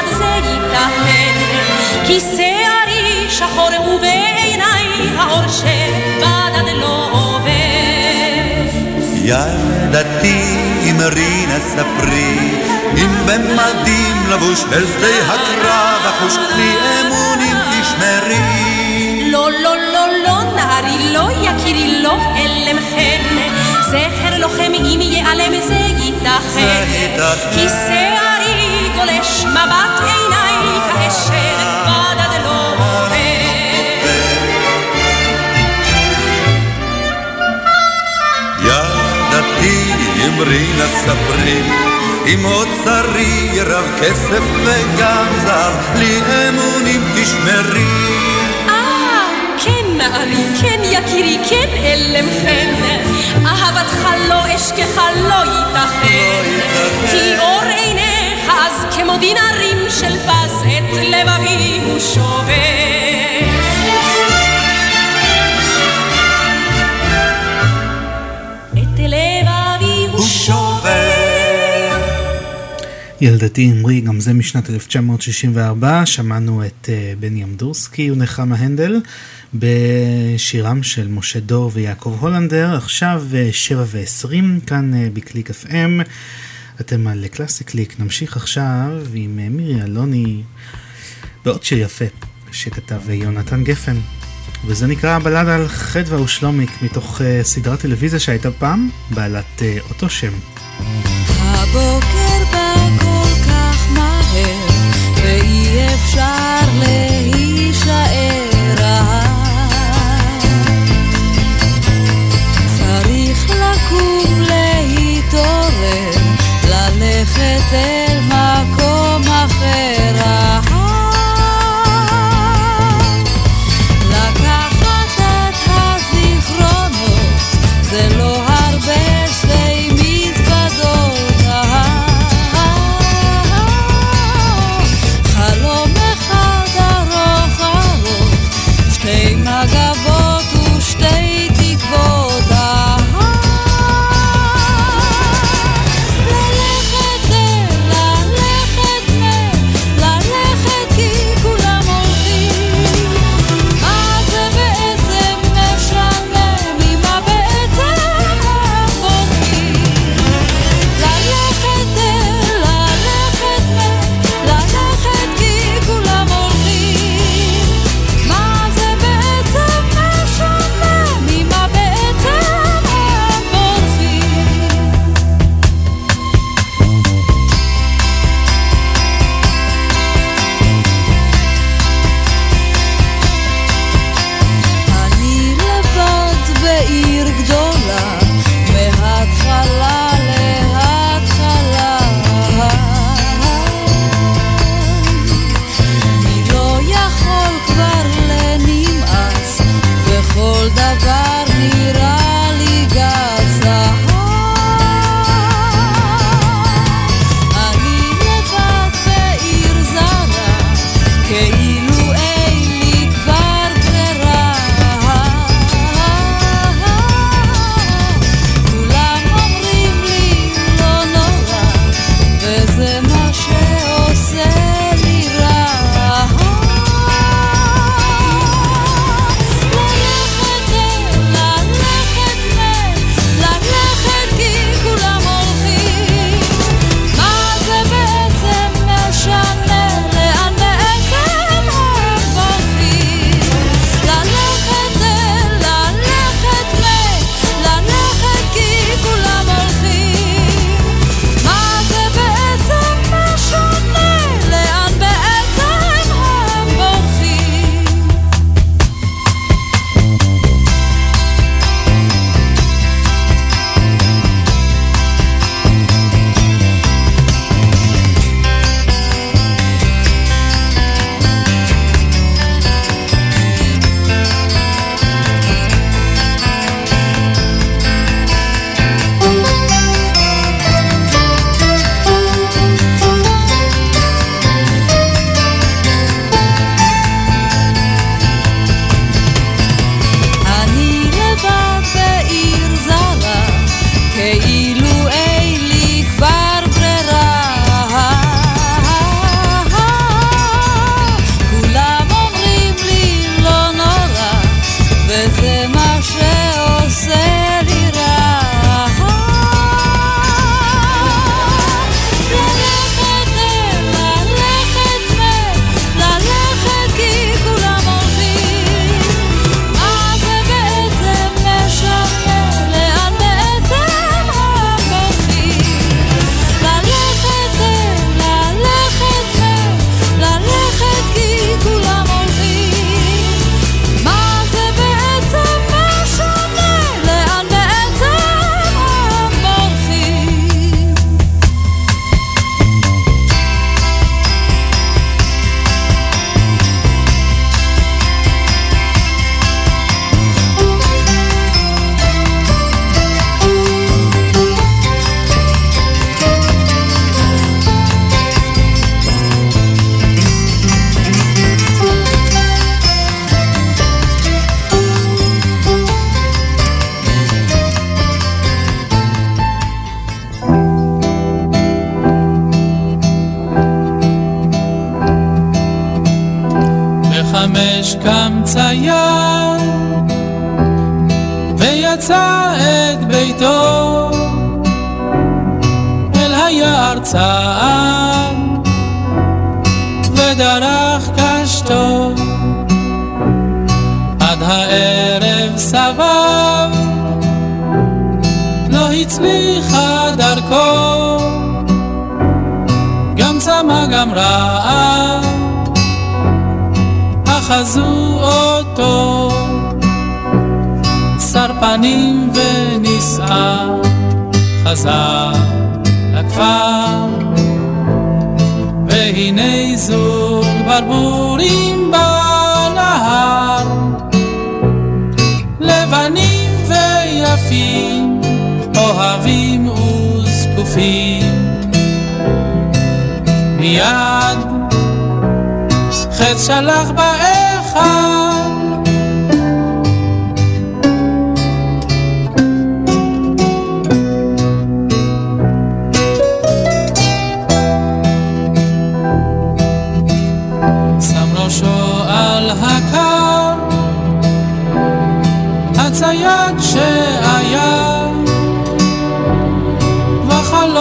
Speaker 36: יאבד זה ייתכן. כי שערי שחור ובעיניי האור שבדד לא עובר.
Speaker 37: ילדתי אמרי נא ספרי, אם במדים לבוש אל שדה הקרב אחוש לי אמונים תשמרי.
Speaker 36: לא, לא, לא, לא, נערי, לא, יקירי, לא, אלם חן. זכר לוחם אם ייעלם זה ייתכן. כי שערי גולש מבט עיניי כאשר בדד לא עובר.
Speaker 37: ילדתי אמרי נא ספרי, אם אוצרי רב כסף וגם זר, לי אמונים תשמרי.
Speaker 36: אה, כן נערי, כן יקירי, כן אלם חן. אהבתך לא אשכחה לא ייתכן. כי אור עיניך אז כמו דינרים של פס את לבבי הוא שובר. את לבבי הוא שובר.
Speaker 2: ילדתי אמרי, גם זה משנת 1964, שמענו את uh, בני אמדורסקי ונחמה הנדל בשירם של משה דור ויעקב הולנדר, עכשיו uh, שבע ועשרים, כאן uh, בקליק FM. אתם על קלאסי קליק, נמשיך עכשיו עם uh, מירי אלוני בעוד שיר יפה שכתב uh, יונתן גפן. וזה נקרא הבלדה על חדווה ושלומיק מתוך uh, סדרת טלוויזיה שהייתה פעם, בעלת אותו שם.
Speaker 25: הבוקר בא. צריך לקום ללכת אל מקום אחר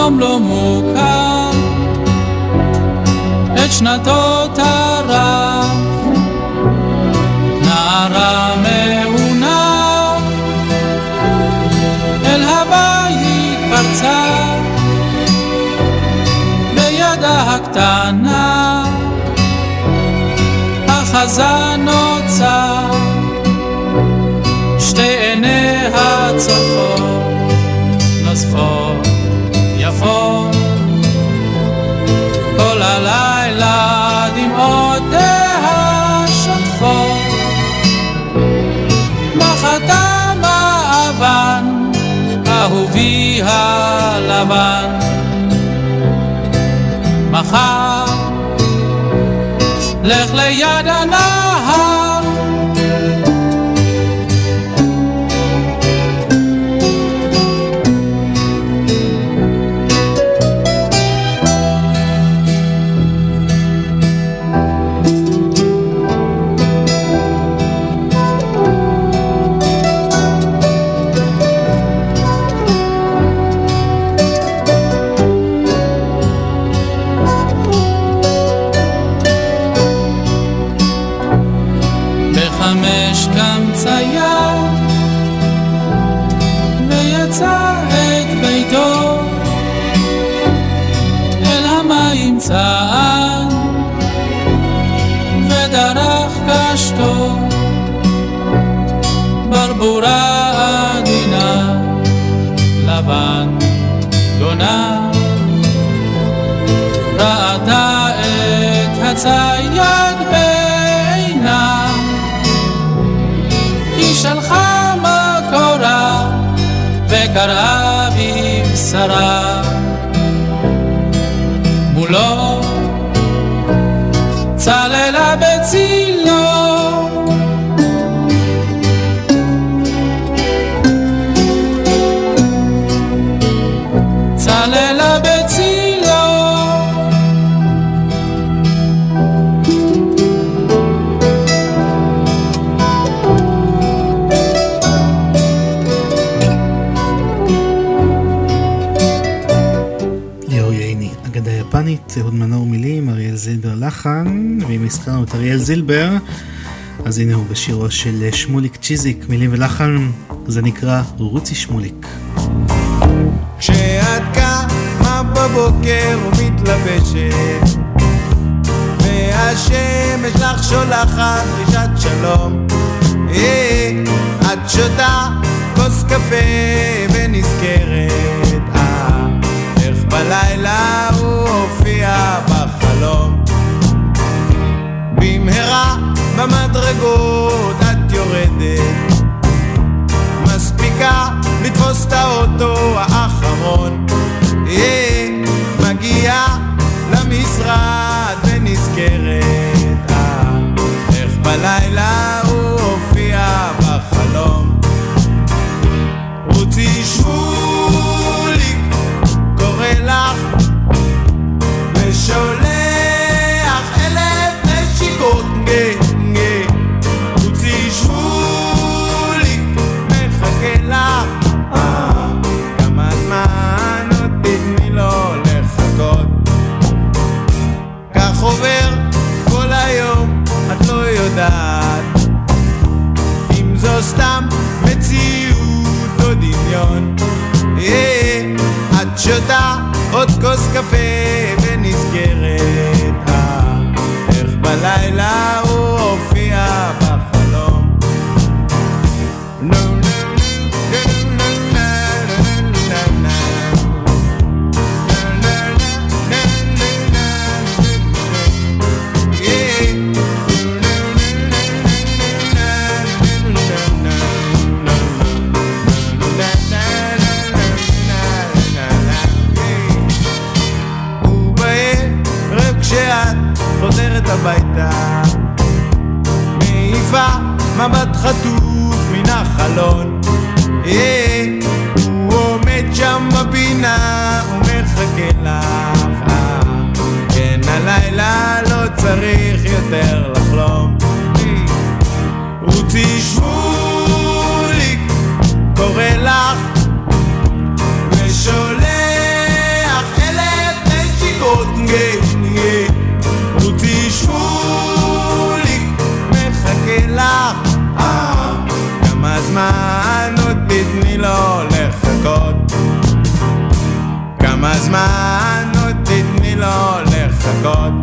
Speaker 24: וחלום לא מוכר. את שנתו טרח נערה מעונה אל הבית פרצה בידה הקטנה. אחזה נוצר שתי עיניה צופות נוספות אהובי הלבן מחר לך ליד הנהר וקראה בבשרה מולו
Speaker 2: לחן, ואם הזכרנו את אריאל זילבר, אז הנה הוא בשירו של שמוליק צ'יזיק, מילים ולחן, זה נקרא רוצי שמוליק.
Speaker 1: כשאת קמה בבוקר ומתלבשת והשמש לך שולחת דרישת שלום אה, את שותה כוס קפה ונזכרת אה, איך בלילה הוא הופיע בחלום במהרה במדרגות את יורדת. מספיקה לתפוס את האוטו האחרון. אה, מגיעה למשרד ונזכרת איך בלילה
Speaker 38: עוד כוס קפה ונזכרת אה, איך בלילה חטוף מן החלון. אה, הוא עומד שם בפינה ומחכה לך. כן, הלילה לא צריך יותר לחלום. מזמן, נו תתני לו לחכות?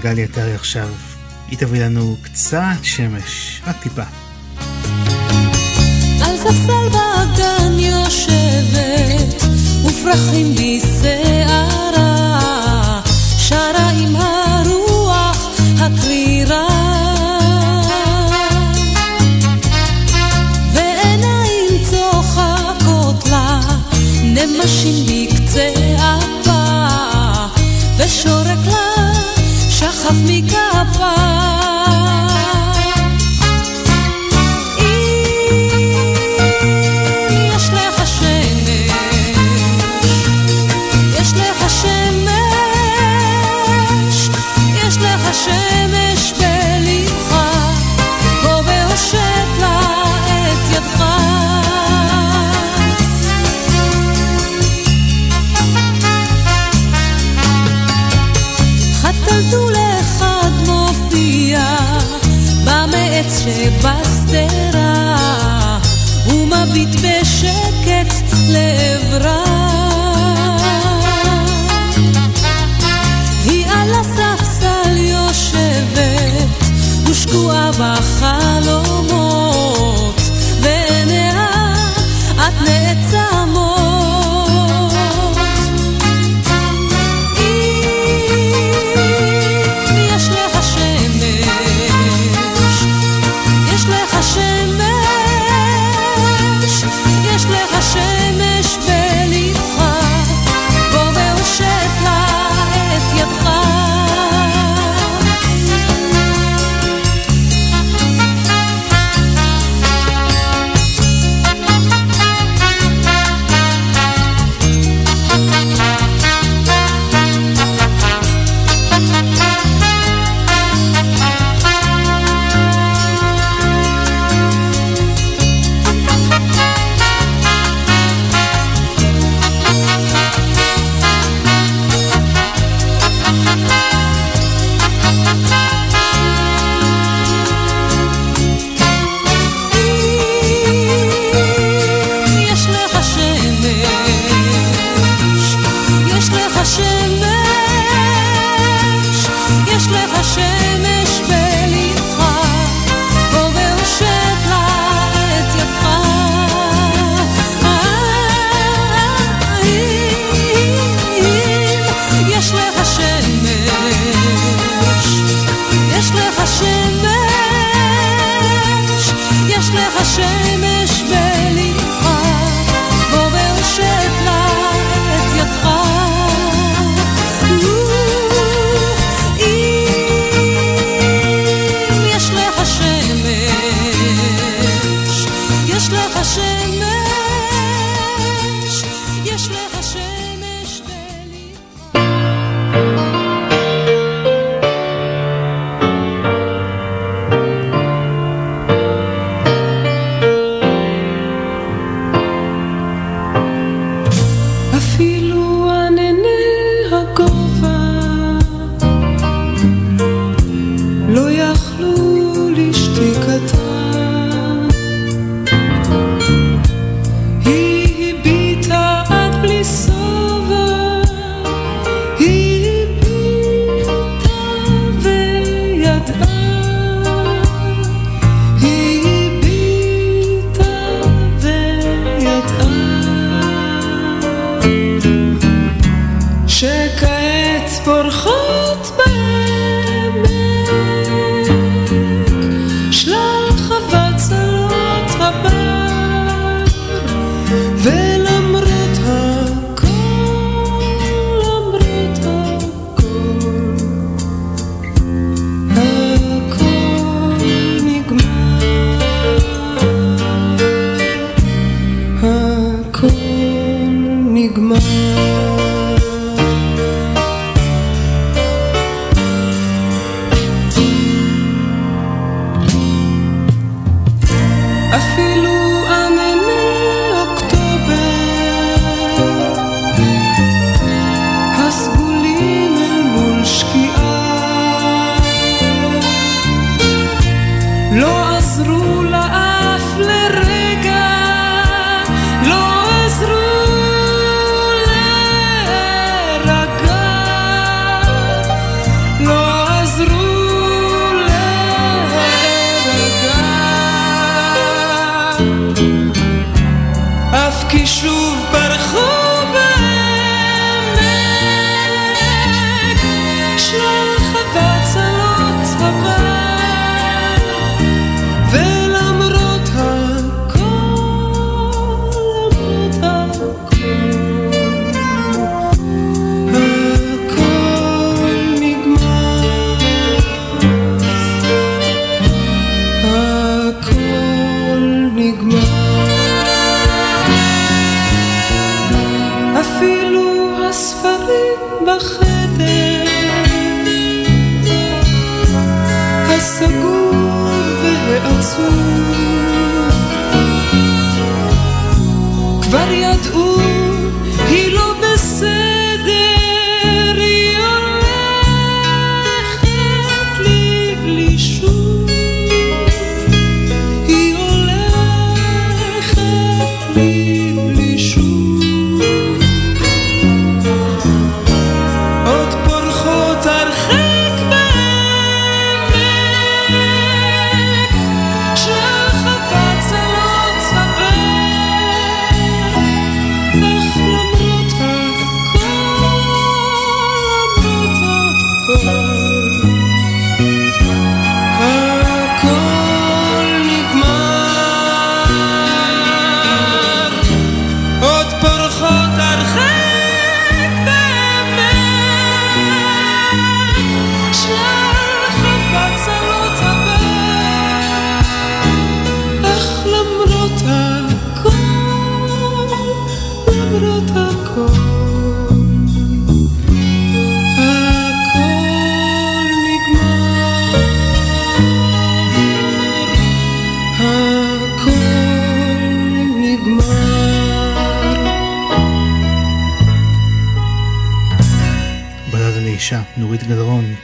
Speaker 2: גלי עטרי עכשיו. היא תביא לנו קצת שמש, רק טיפה.
Speaker 25: על ספסל באגן יושבת, ופרחים בשערה, שרה עם הרוח הקרירה. ועיניים צוחקות לה, נמשים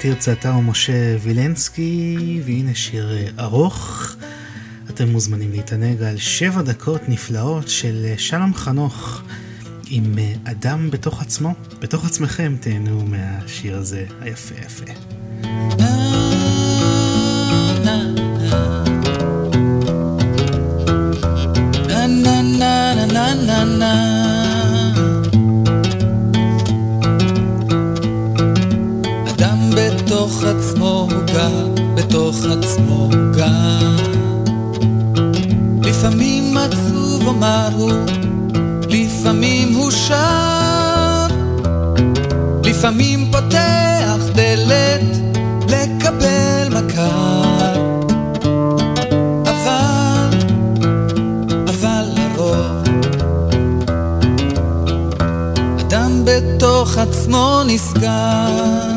Speaker 2: תרצה אתר ומשה וילנסקי, והנה שיר ארוך. אתם מוזמנים להתענג על שבע דקות נפלאות של שלום חנוך עם אדם בתוך עצמו. בתוך עצמכם תהנו מהשיר הזה היפה יפה.
Speaker 6: na na na na בתוך עצמו גר, בתוך עצמו גר. לפעמים עצוב אמר הוא, לפעמים הוא שר. לפעמים פותח דלת לקבל מכר. אבל אבל לרוב אדם בתוך עצמו נסגר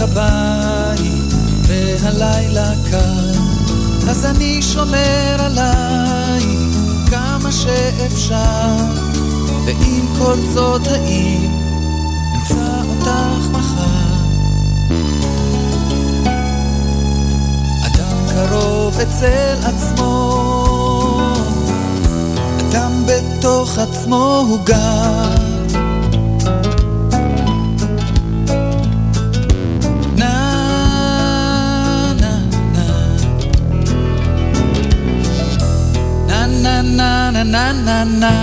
Speaker 6: וכבית, והלילה קר, אז אני שומר עלייך כמה שאפשר, ועם כל זאת האם אמצא אותך מחר. אדם קרוב אצל עצמו, אדם בתוך עצמו הוא גר. Na na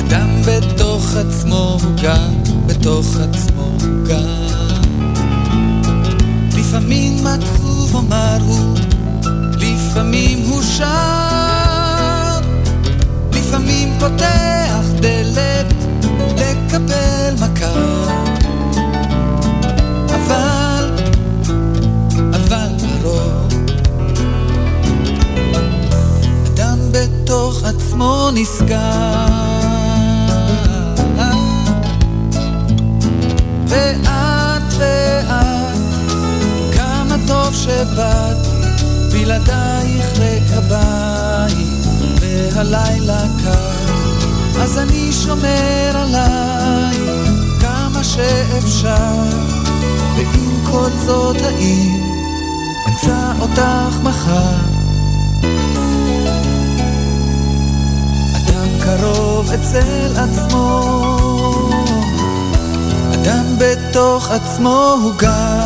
Speaker 6: אדם בתוך עצמו הוא גר, בתוך עצמו הוא גר. לפעמים עצוב אמר הוא, לפעמים הוא שר. לפעמים פותח דלת לקבל מכר. עצמו נסגר ואת ואת כמה טוב שבאת בלעדייך לקביים והלילה קר. אז אני שומר עלייך כמה שאפשר ועם כל זאת האם אמצא אותך מחר
Speaker 39: אצל עצמו, אדם בתוך עצמו הוא גר.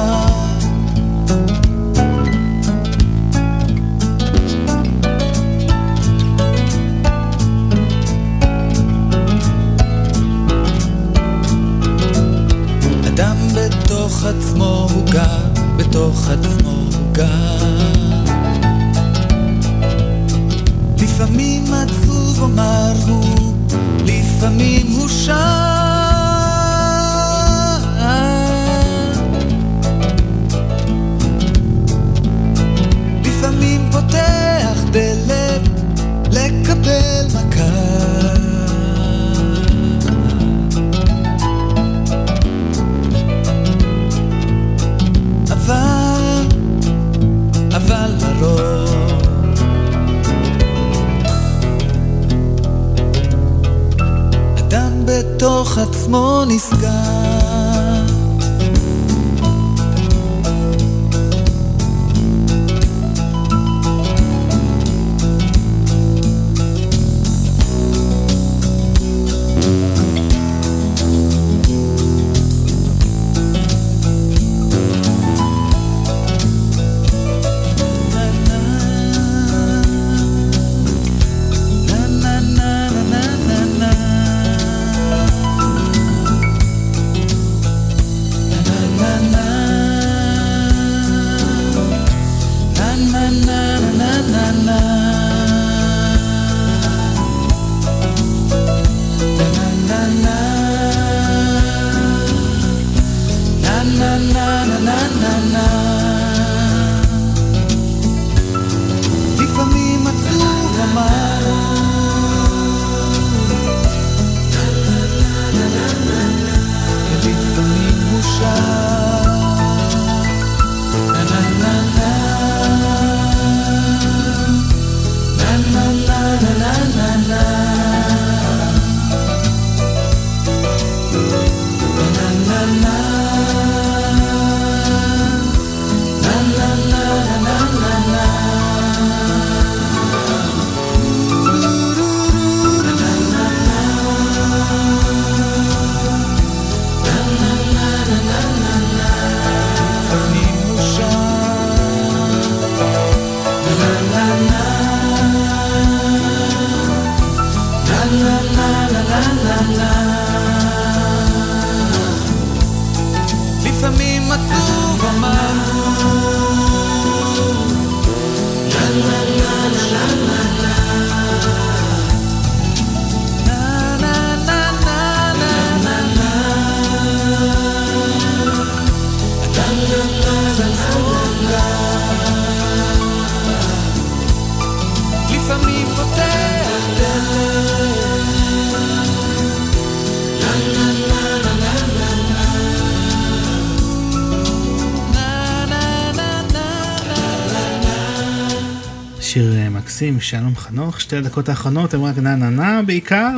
Speaker 2: שתי הדקות האחרונות הם רק נה נה נה בעיקר,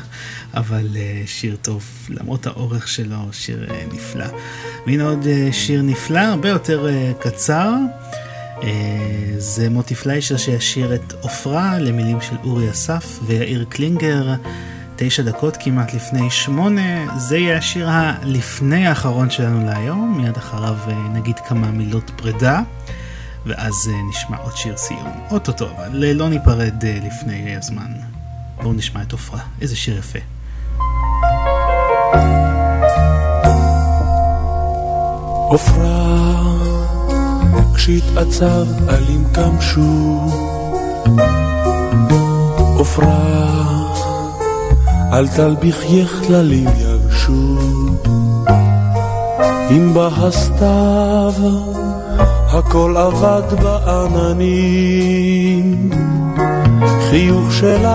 Speaker 2: אבל אה, שיר טוב, למרות האורך שלו, שיר אה, נפלא. והנה עוד אה, שיר נפלא, הרבה יותר קצר. זה מוטי פליישר שישיר את עופרה למילים של אורי אסף ויאיר קלינגר. תשע דקות כמעט לפני שמונה, זה יהיה השיר הלפני האחרון שלנו להיום, מיד אחריו נגיד כמה מילות פרידה. ואז אה, נשמע עוד שיר סיום. אוטוטו, אבל אה, לא ניפרד אה, לפני הזמן. בואו נשמע את עופרה, איזה שיר יפה.
Speaker 40: עופרה, כשהתעצב עלים קמשו, עופרה, אל תלביכייך כללים יבשו, אם בא הסתיו, הכל אבד בעננים, חיוך שלך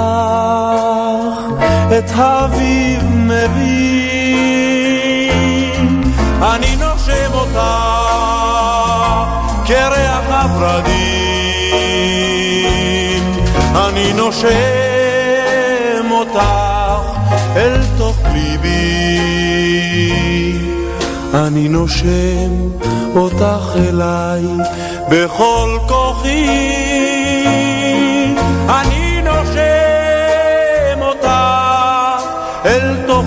Speaker 40: את האביב מביא. אני נושם אותך כריח הורדים. אני נושם אותך אל תוך ליבי. אני נושם אותך אליי בכל כוחי. אני נושם אותך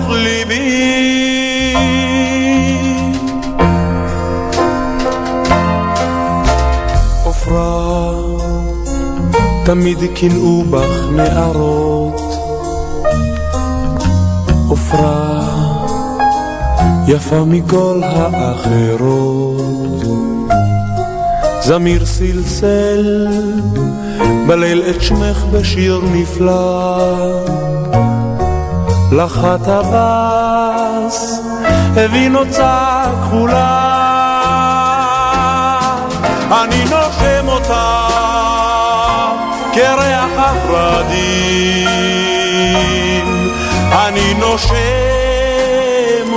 Speaker 40: ליבי. עופרה, תמיד קינאו בך נערות. עופרה, יפה מכל האחרות. זמיר סלסל בליל את שמך בשיר נפלא. לחת הבס הביא נוצה כחולה. אני נושם אותה כריח הפרדים. אני נושם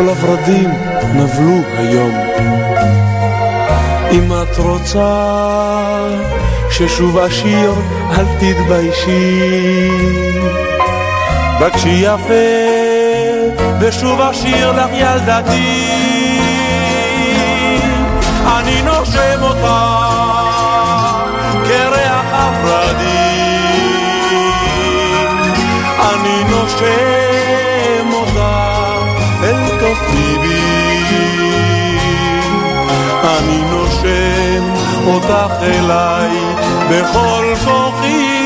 Speaker 40: כל הורדים נבלו היום. אם את רוצה ששוב אשיר, אל תתביישי. בקשי יפה, ושוב אשיר לך ילדתי. אותך אליי בכל כוחי.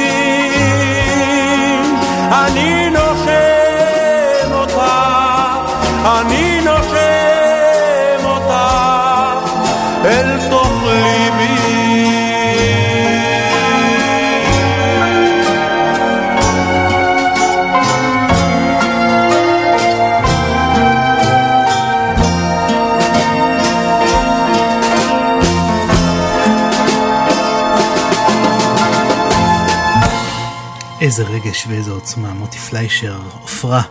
Speaker 40: אני
Speaker 2: איזה רגש ואיזה עוצמה, מוטי פליישר, עופרה.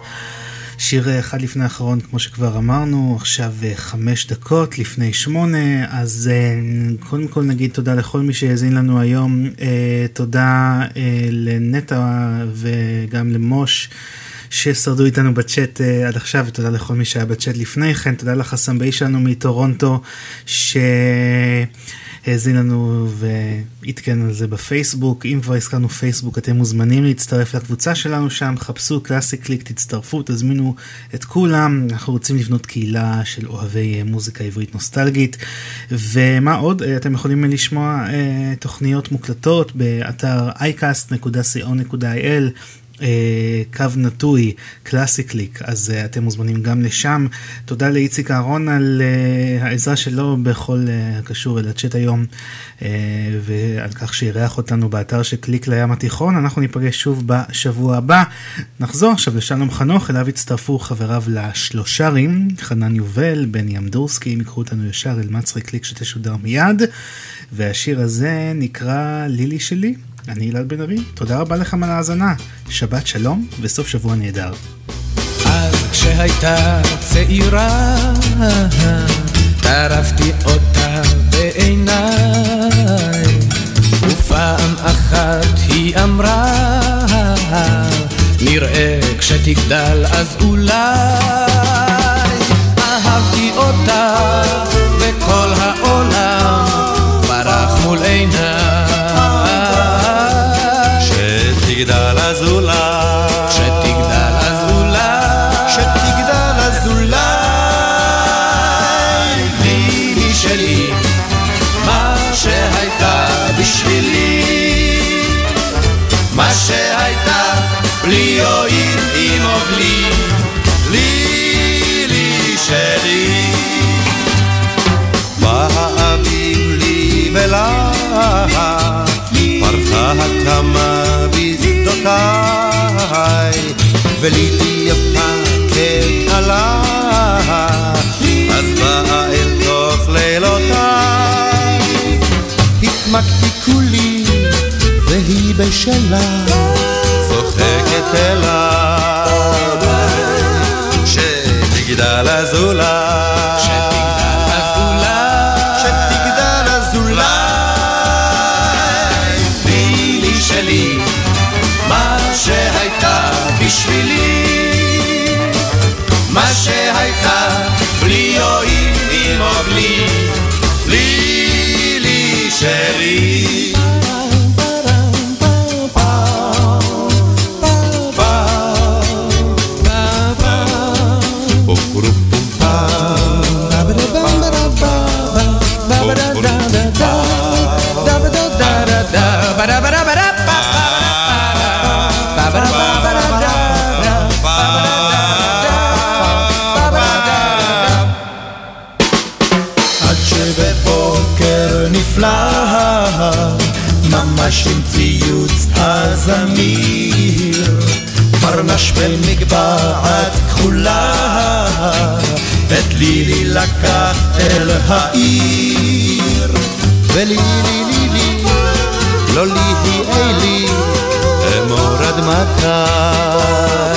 Speaker 2: שיר אה, אחד לפני האחרון, כמו שכבר אמרנו, עכשיו אה, חמש דקות לפני שמונה, אז אה, קודם כל נגיד תודה לכל מי שהאזין לנו היום, תודה לנטע וגם למוש. ששרדו איתנו בצ'אט uh, עד עכשיו, ותודה לכל מי שהיה בצ'אט לפני כן, תודה לך הסמבאי שלנו מטורונטו, שהאזין לנו ועדכן על זה בפייסבוק. אם כבר הזכרנו פייסבוק, אתם מוזמנים להצטרף לקבוצה שלנו שם, חפשו קלאסי קליק, תצטרפו, תזמינו את כולם. אנחנו רוצים לבנות קהילה של אוהבי אה, מוזיקה עברית נוסטלגית. ומה עוד? אה, אתם יכולים לשמוע אה, תוכניות מוקלטות באתר iCast.co.il. אה, קו נטוי, קלאסי קליק, אז אה, אתם מוזמנים גם לשם. תודה לאיציק אהרון על אה, העזרה שלו בכל הקשור אל הצ'אט היום, ועל כך שאירח אותנו באתר של קליק לים התיכון. אנחנו ניפגש שוב בשבוע הבא. נחזור עכשיו לשלום חנוך, אליו הצטרפו חבריו לשלושרים, חנן יובל, בני אמדורסקי, הם יקחו אותנו ישר אל מזרחי קליק שתשודר מיד, והשיר הזה נקרא לילי שלי. אני אלעד בן ארי, תודה רבה לכם על ההאזנה, שבת שלום וסוף שבוע נהדר.
Speaker 39: אז כשהייתה צעירה, טרפתי אותה בעיניי, ופעם אחת היא אמרה, נראה כשתגדל אז אולי. אהבתי אותה וכל העולם ברח מול עיניי
Speaker 21: שתגדל הזולה.
Speaker 39: שתגדל הזולה.
Speaker 21: שתגדל הזולה.
Speaker 39: לילי שלי, מה שהייתה בשבילי,
Speaker 5: מה שהייתה בלי יועיל
Speaker 1: עם או בלי, לילי שלי. בא האביב לי ולך, פרחה הקמה ולילי יפה ככלה, אז באה אל תוך לילותיי. הסמקתי כולי, והיא בשלה, צוחקת אליי, שתגדל הזולה. במגבעת כחולה, את לילי לקח אל העיר, ולילי לילי, לא לי היא אלי, אמור עד מתי,